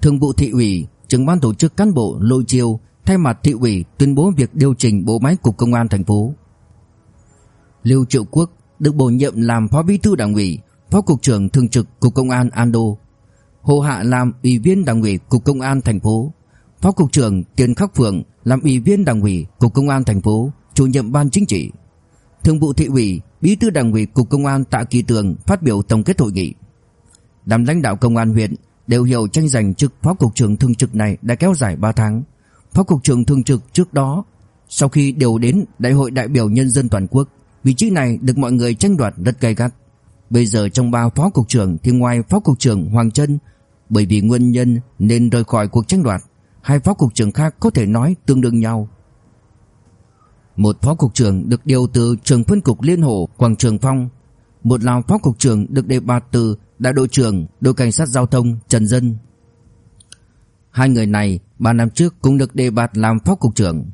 thường vụ thị ủy, trưởng ban tổ chức cán bộ Lôi Chiêu thay mặt thị ủy tuyên bố việc điều chỉnh bộ máy cục công an thành phố. Lưu Triệu Quốc được bổ nhiệm làm phó bí thư đảng ủy, phó cục trưởng thường trực cục công an Ando. Hồ Hạ làm ủy viên đảng ủy cục công an thành phố, phó cục trưởng Tiền Khắc Phượng làm ủy viên đảng ủy cục công an thành phố chủ nhiệm ban chính trị, thường vụ thị ủy, bí thư đảng ủy cục công an Tạ Kỳ Tường phát biểu tổng kết hội nghị. Đám lãnh đạo công an huyện đều hiểu tranh giành chức phó cục trưởng thường trực này đã kéo dài 3 tháng. Phó cục trưởng thường trực trước đó, sau khi điều đến Đại hội đại biểu nhân dân toàn quốc, vị trí này được mọi người tranh đoạt rất gay gắt. Bây giờ trong ba phó cục trưởng thì ngoài phó cục trưởng Hoàng Trân, bởi vì nguyên nhân nên rời khỏi cuộc tranh đoạt, hai phó cục trưởng khác có thể nói tương đương nhau. Một phó cục trưởng được điều từ trường phân cục Liên Hồ Quảng Trường Phong Một là phó cục trưởng được đề bạt từ đại đội trưởng đội cảnh sát giao thông Trần Dân Hai người này ba năm trước cũng được đề bạt làm phó cục trưởng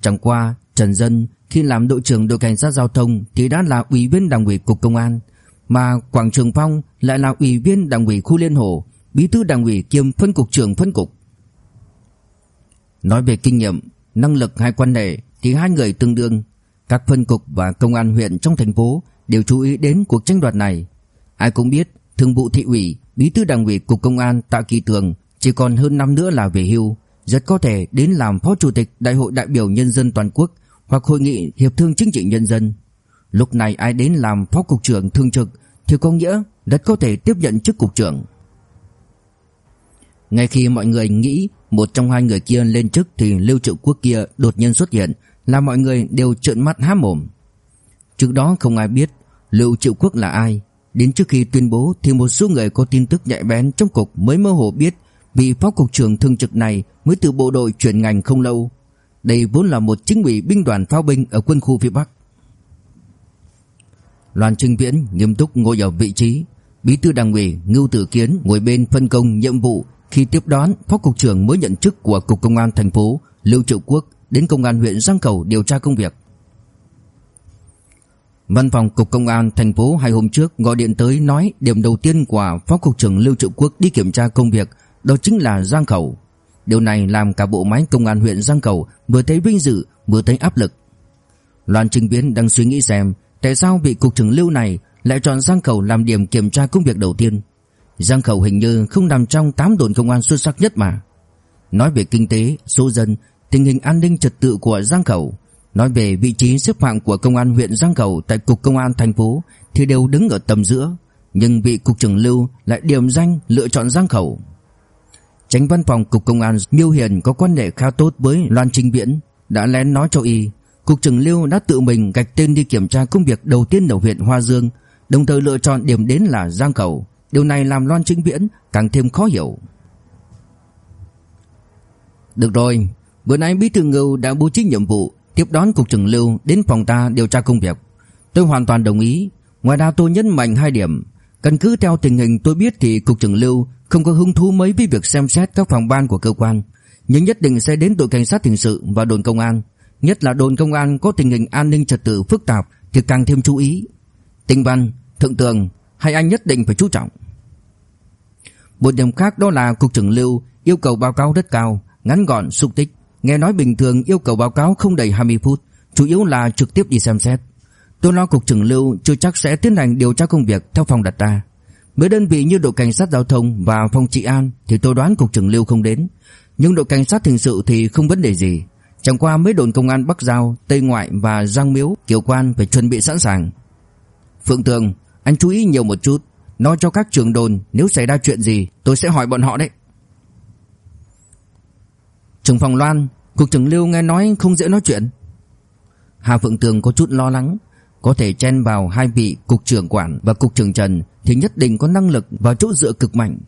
Chẳng qua Trần Dân khi làm đội trưởng đội cảnh sát giao thông thì đã là ủy viên đảng ủy cục công an mà Quảng Trường Phong lại là ủy viên đảng ủy khu Liên Hồ bí thư đảng ủy kiêm phân cục trưởng phân cục Nói về kinh nghiệm, năng lực hay quan hệ thì hai người tương đương. Các phân cục và công an huyện trong thành phố đều chú ý đến cuộc tranh đoạt này. Ai cũng biết, thường vụ thị ủy, bí thư đảng ủy cục công an Tạ Kỳ Tường chỉ còn hơn năm nữa là về hưu, rất có thể đến làm phó chủ tịch Đại hội đại biểu nhân dân toàn quốc hoặc hội nghị hiệp thương chính trị nhân dân. Lúc này ai đến làm phó cục trưởng thường trực thì có nghĩa rất có thể tiếp nhận chức cục trưởng. Ngay khi mọi người nghĩ một trong hai người kia lên chức thì Lưu Triệu Quốc kia đột nhiên xuất hiện, làm mọi người đều trợn mắt há mồm. Trước đó không ai biết Lưu Triệu Quốc là ai, đến trước khi tuyên bố thì một số người có tin tức nhạy bén trong cục mới mơ hồ biết vị phó cục trưởng thường trực này mới từ bộ đội chuyển ngành không lâu. Đây vốn là một chính ủy binh đoàn pháo binh ở quân khu phía Bắc. Loan Trinh Viễn nghiêm túc ngồi ở vị trí, bí thư đảng ủy Ngưu Tử Kiến ngồi bên phân công nhiệm vụ khi tiếp đón, Phó cục trưởng mới nhận chức của cục công an thành phố Lưu Triệu Quốc đến công an huyện Giang Cầu điều tra công việc. Văn phòng cục công an thành phố hai hôm trước gọi điện tới nói điểm đầu tiên của Phó cục trưởng Lưu Trụ Quốc đi kiểm tra công việc đó chính là Giang Khẩu. Điều này làm cả bộ máy công an huyện Giang Khẩu vừa thấy vinh dự vừa thấy áp lực. Loan Trình Biến đang suy nghĩ xem tại sao vị cục trưởng Lưu này lại chọn Giang Khẩu làm điểm kiểm tra công việc đầu tiên. Giang Khẩu hình như không nằm trong 8 đồn công an xuất sắc nhất mà. Nói về kinh tế, số dân, tình hình an ninh trật tự của Giang Khẩu, nói về vị trí xếp hạng của công an huyện Giang Khẩu tại cục công an thành phố thì đều đứng ở tầm giữa, nhưng vị cục trưởng Lưu lại điểm danh lựa chọn Giang Khẩu. Tránh văn phòng cục công an Miêu Hiền có quan hệ khá tốt với Loan Trinh Viễn, đã lén nói cho y, cục trưởng Lưu đã tự mình gạch tên đi kiểm tra công việc đầu tiên ở huyện Hoa Dương, đồng thời lựa chọn điểm đến là Giang Khẩu. Điều này làm Loan Trinh Viễn càng thêm khó hiểu. Được rồi, bữa nay Bí thư Ngưu đã bố trí nhiệm vụ tiếp đón cục trưởng Lưu đến phòng ta điều tra công việc. Tôi hoàn toàn đồng ý. Ngoài ra tôi nhấn mạnh hai điểm. Căn cứ theo tình hình tôi biết thì cục trưởng Lưu không có hứng thú mấy với việc xem xét các phòng ban của cơ quan, nhưng nhất định sẽ đến đội cảnh sát hình sự và đồn công an, nhất là đồn công an có tình hình an ninh trật tự phức tạp thì càng thêm chú ý. Tinh Văn, Thượng Tường, hai anh nhất định phải chú trọng. Một điểm khác đó là cục trưởng Lưu yêu cầu báo cáo rất cao, ngắn gọn, xúc tích. Nghe nói bình thường yêu cầu báo cáo không đầy 20 phút, chủ yếu là trực tiếp đi xem xét. Tôi lo cục trưởng Lưu chưa chắc sẽ tiến hành điều tra công việc theo phòng đặt ta. Mấy đơn vị như đội cảnh sát giao thông và phòng trị an thì tôi đoán cục trưởng Lưu không đến, nhưng đội cảnh sát hình sự thì không vấn đề gì. Chẳng qua mấy đồn công an Bắc Giao, Tây Ngoại và Giang Miếu, Kiều Quan phải chuẩn bị sẵn sàng. Phượng Tường, anh chú ý nhiều một chút, Nói cho các trưởng đồn nếu xảy ra chuyện gì tôi sẽ hỏi bọn họ đấy. Trưởng phòng Loan, cục trưởng Lưu nghe nói không dễ nói chuyện. Hà Phượng Tường có chút lo lắng, có thể chen vào hai vị cục trưởng quản và cục trưởng Trần thì nhất định có năng lực và chỗ dựa cực mạnh.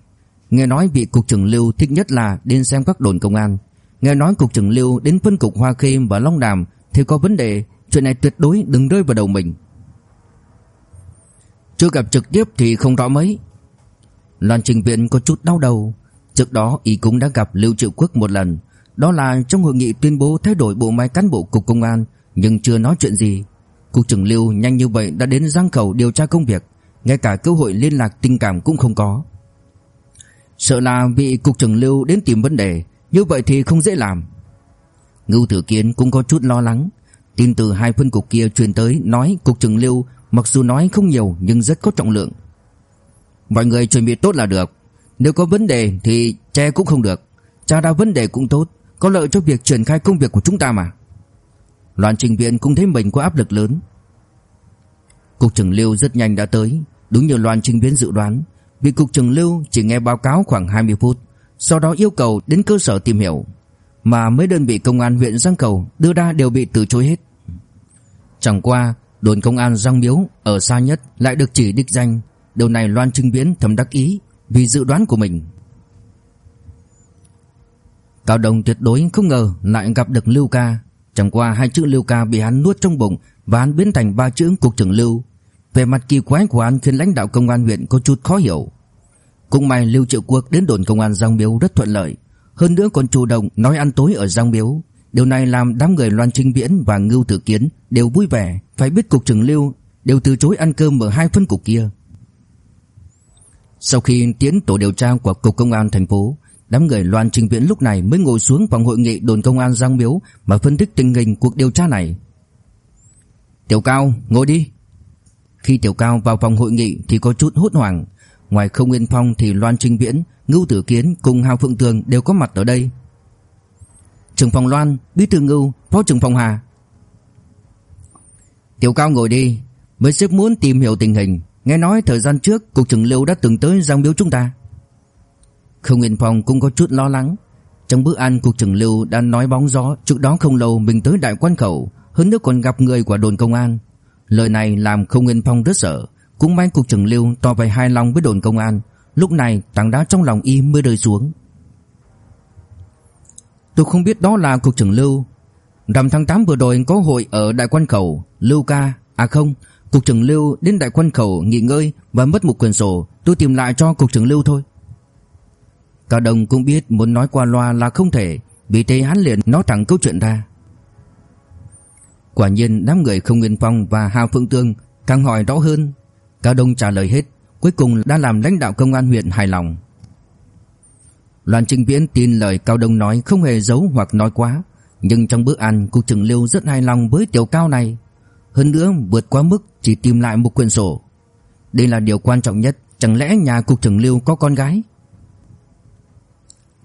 Nghe nói vị cục trưởng Lưu thích nhất là đến xem các đồn công an. Nghe nói cục trưởng Lưu đến phân cục Hoa Khê và Long Đàm thì có vấn đề, chuyện này tuyệt đối đừng rơi vào đầu mình. Chưa gặp trực tiếp thì không rõ mấy Loan Trình Viện có chút đau đầu Trước đó y cũng đã gặp Lưu Triệu Quốc một lần đó là trong hội nghị tuyên bố thay đổi bộ máy cán bộ cục công an, Nhưng chưa nói chuyện gì. Cục trưởng Lưu nhanh như vậy đã đến giang khẩu điều tra công việc, Ngay cả cơ hội liên lạc tình cảm cũng không có. Sợ là vị cục trưởng Lưu đến tìm vấn đề, Như vậy thì không dễ làm. Ngưu Tử Kiến cũng có chút lo lắng. Tin từ hai phân cục kia truyền tới, Nói cục trưởng Lưu Mặc dù nói không nhiều nhưng rất có trọng lượng. Mọi người chuẩn bị tốt là được. Nếu có vấn đề thì che cũng không được. Tra ra vấn đề cũng tốt. Có lợi cho việc triển khai công việc của chúng ta mà. Loan trình viện cũng thấy mình có áp lực lớn. Cục trưởng Lưu rất nhanh đã tới Đúng như Loan trình viễn dự đoán Vì cục trưởng Lưu chỉ nghe báo cáo khoảng 20 phút Sau đó yêu cầu đến cơ sở tìm hiểu Mà mấy đơn vị công an huyện Giang Cầu Đưa ra đều bị từ chối hết. Chẳng qua Đồn công an Giang Miếu ở xa nhất lại được chỉ đích danh, điều này Loan trình Viễn thầm đắc ý vì dự đoán của mình. Cao Đồng tuyệt đối không ngờ lại gặp được Lưu Ca, Chẳng qua hai chữ Lưu Ca bị hắn nuốt trong bụng và hắn biến thành ba chữ cục trưởng Lưu. Về mặt kỳ quái của hắn khiến lãnh đạo công an huyện có chút khó hiểu. Cũng may Lưu Triệu Quốc đến đồn công an Giang Biếu rất thuận lợi, hơn nữa còn chủ động nói ăn tối ở Giang Biếu. Điều này làm đám người Loan Trinh Viễn và Ngưu Tử Kiến đều vui vẻ, phải biết cục trưởng Lưu đều từ chối ăn cơm ở hai phân cục kia. Sau khi tiến tổ điều tra của cục công an thành phố, đám người Loan Trình Viễn lúc này mới ngồi xuống phòng hội nghị đồn công an Giang Miếu mà phân tích tình hình cuộc điều tra này. Tiểu Cao, ngồi đi. Khi Tiểu Cao vào phòng hội nghị thì có chút hốt hoảng, ngoài Không Nguyên Phong thì Loan Trình Viễn, Ngưu Tử Kiến cùng Hào Phượng Tường đều có mặt ở đây. Trưởng phòng Loan, Bí thư Ngưu, Phó trưởng phòng Hà. Tiểu Cao ngồi đi, mới xếp muốn tìm hiểu tình hình, nghe nói thời gian trước cục trưởng Lưu đã từng tới Giang Miếu chúng ta. Không Nguyên Phong cũng có chút lo lắng. Trong bữa ăn cục trưởng Lưu đã nói bóng gió trước đó không lâu mình tới đại quan khẩu, hơn nữa còn gặp người của đồn công an. Lời này làm Không Nguyên Phong rất sợ, cũng may cục trưởng Lưu tỏ vẻ hài lòng với đồn công an, lúc này tảng đá trong lòng y mới rơi xuống. Tôi không biết đó là cục trưởng Lưu. Rằm tháng 8 vừa rồi có hội ở đại quan khẩu, Lưu ca, à không, cục trưởng Lưu đến đại quan khẩu nghỉ ngơi và mất một quyển sổ, tôi tìm lại cho cục trưởng Lưu thôi. Cao Đông cũng biết muốn nói qua loa là không thể, vì thế hắn liền nói thẳng câu chuyện ra. Quả nhiên đám người không Nguyên Phong và hào Phượng Tương càng hỏi rõ hơn. Cao Đông trả lời hết, cuối cùng đã làm lãnh đạo công an huyện hài lòng. Loan Trinh Viễn tin lời Cao Đông nói không hề giấu hoặc nói quá, nhưng trong bữa ăn cục trưởng Lưu rất hài lòng với tiểu cao này. Hơn nữa vượt quá mức chỉ tìm lại một quyển sổ. Đây là điều quan trọng nhất, chẳng lẽ nhà cục trưởng Lưu có con gái?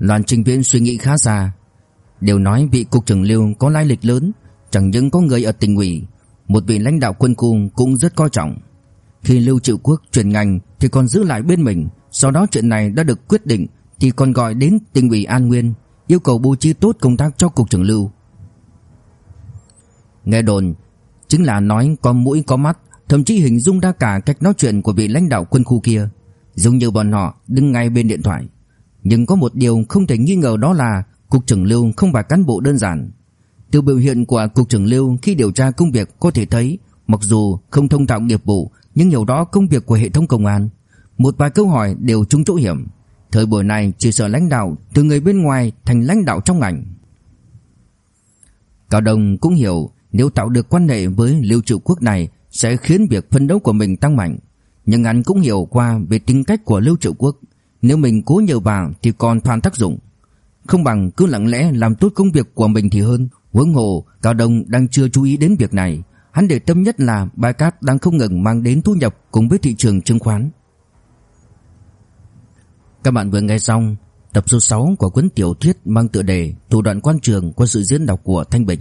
Loan trình Viễn suy nghĩ khá xa, đều nói vị cục trưởng Lưu có lai lịch lớn, chẳng những có người ở tỉnh ủy, một vị lãnh đạo quân khu cũng rất coi trọng. Khi Lưu Triệu Quốc chuyển ngành thì còn giữ lại bên mình, sau đó chuyện này đã được quyết định thì còn gọi đến tỉnh ủy An Nguyên, yêu cầu bố trí tốt công tác cho cục trưởng Lưu. Nghe đồn chính là nói có mũi có mắt, thậm chí hình dung ra cả cách nói chuyện của vị lãnh đạo quân khu kia, giống như bọn họ đứng ngay bên điện thoại. Nhưng có một điều không thể nghi ngờ đó là Cục trưởng Lưu không phải cán bộ đơn giản. Từ biểu hiện của Cục trưởng Lưu khi điều tra công việc có thể thấy, mặc dù không thông thạo nghiệp vụ, nhưng hiểu đó công việc của hệ thống công an. Một vài câu hỏi đều trúng chỗ hiểm. Thời buổi này, chỉ sợ lãnh đạo từ người bên ngoài thành lãnh đạo trong ngành. Cao Đông cũng hiểu, nếu tạo được quan hệ với Lưu Triệu Quốc này sẽ khiến việc phân đấu của mình tăng mạnh. Nhưng anh cũng hiểu qua về tính cách của Lưu Triệu Quốc. Nếu mình cố nhờ vào thì còn phản tác dụng. Không bằng cứ lặng lẽ làm tốt công việc của mình thì hơn. Huống hồ Cao Đông đang chưa chú ý đến việc này. Hắn để tâm nhất là bài cát đang không ngừng mang đến thu nhập cùng với thị trường chứng khoán. Các bạn vừa nghe xong tập số 6 của cuốn tiểu thuyết mang tựa đề Thủ đoạn quan trường qua sự diễn đọc của Thanh Bình.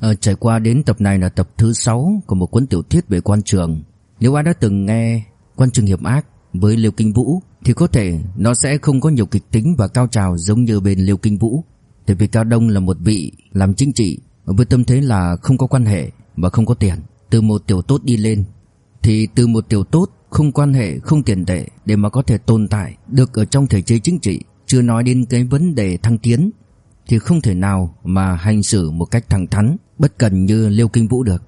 À, Trải qua đến tập này là tập thứ 6 của một cuốn tiểu thuyết về quan trường. Nếu ai đã từng nghe Quan trường hiệp ác với Liêu Kinh Vũ thì có thể nó sẽ không có nhiều kịch tính và cao trào giống như bên Liêu Kinh Vũ. Tại vì Cao Đông là một vị làm chính trị với tâm thế là không có quan hệ và không có tiền. Từ một tiểu tốt đi lên thì từ một tiểu tốt không quan hệ, không tiền tệ để mà có thể tồn tại được ở trong thể chế chính trị chưa nói đến cái vấn đề thăng tiến thì không thể nào mà hành xử một cách thẳng thắn, bất cần như Liêu Kinh Vũ được.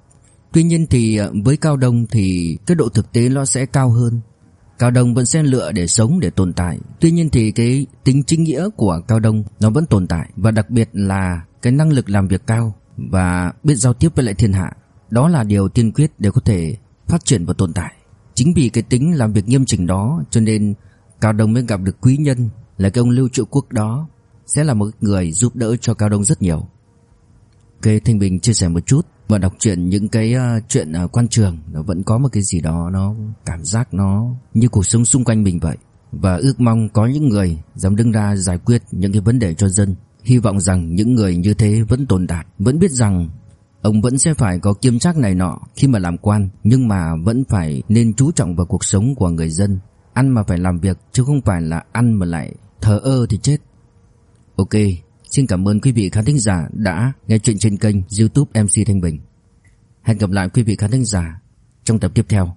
Tuy nhiên thì à, với Cao Đông thì cái độ thực tế nó sẽ cao hơn Cao Đông vẫn sẽ lựa để sống, để tồn tại. Tuy nhiên thì cái tính chính nghĩa của Cao Đông nó vẫn tồn tại, Và đặc biệt là cái năng lực làm việc cao Và biết giao tiếp với lại thiên hạ, Đó là điều tiên quyết để có thể phát triển và tồn tại. Chính vì cái tính làm việc nghiêm chỉnh đó, Cho nên Cao Đông mới gặp được quý nhân, Là cái ông Lưu Triệu Quốc đó, Sẽ là một người giúp đỡ cho Cao Đông rất nhiều. Ok Thanh Bình chia sẻ một chút và đọc truyện những cái uh, chuyện uh, quan trường nó vẫn có một cái gì đó nó cảm giác nó như cuộc sống xung quanh mình vậy. Và ước mong có những người dám đứng ra giải quyết những cái vấn đề cho dân. Hy vọng rằng những người như thế vẫn tồn tại vẫn biết rằng ông vẫn sẽ phải có kiêm trách này nọ khi mà làm quan nhưng mà vẫn phải nên chú trọng vào cuộc sống của người dân. Ăn mà phải làm việc chứ không phải là ăn mà lại thờ ơ thì chết. Ok. Xin cảm ơn quý vị khán thính giả đã nghe chuyện trên kênh youtube MC Thanh Bình. Hẹn gặp lại quý vị khán thính giả trong tập tiếp theo.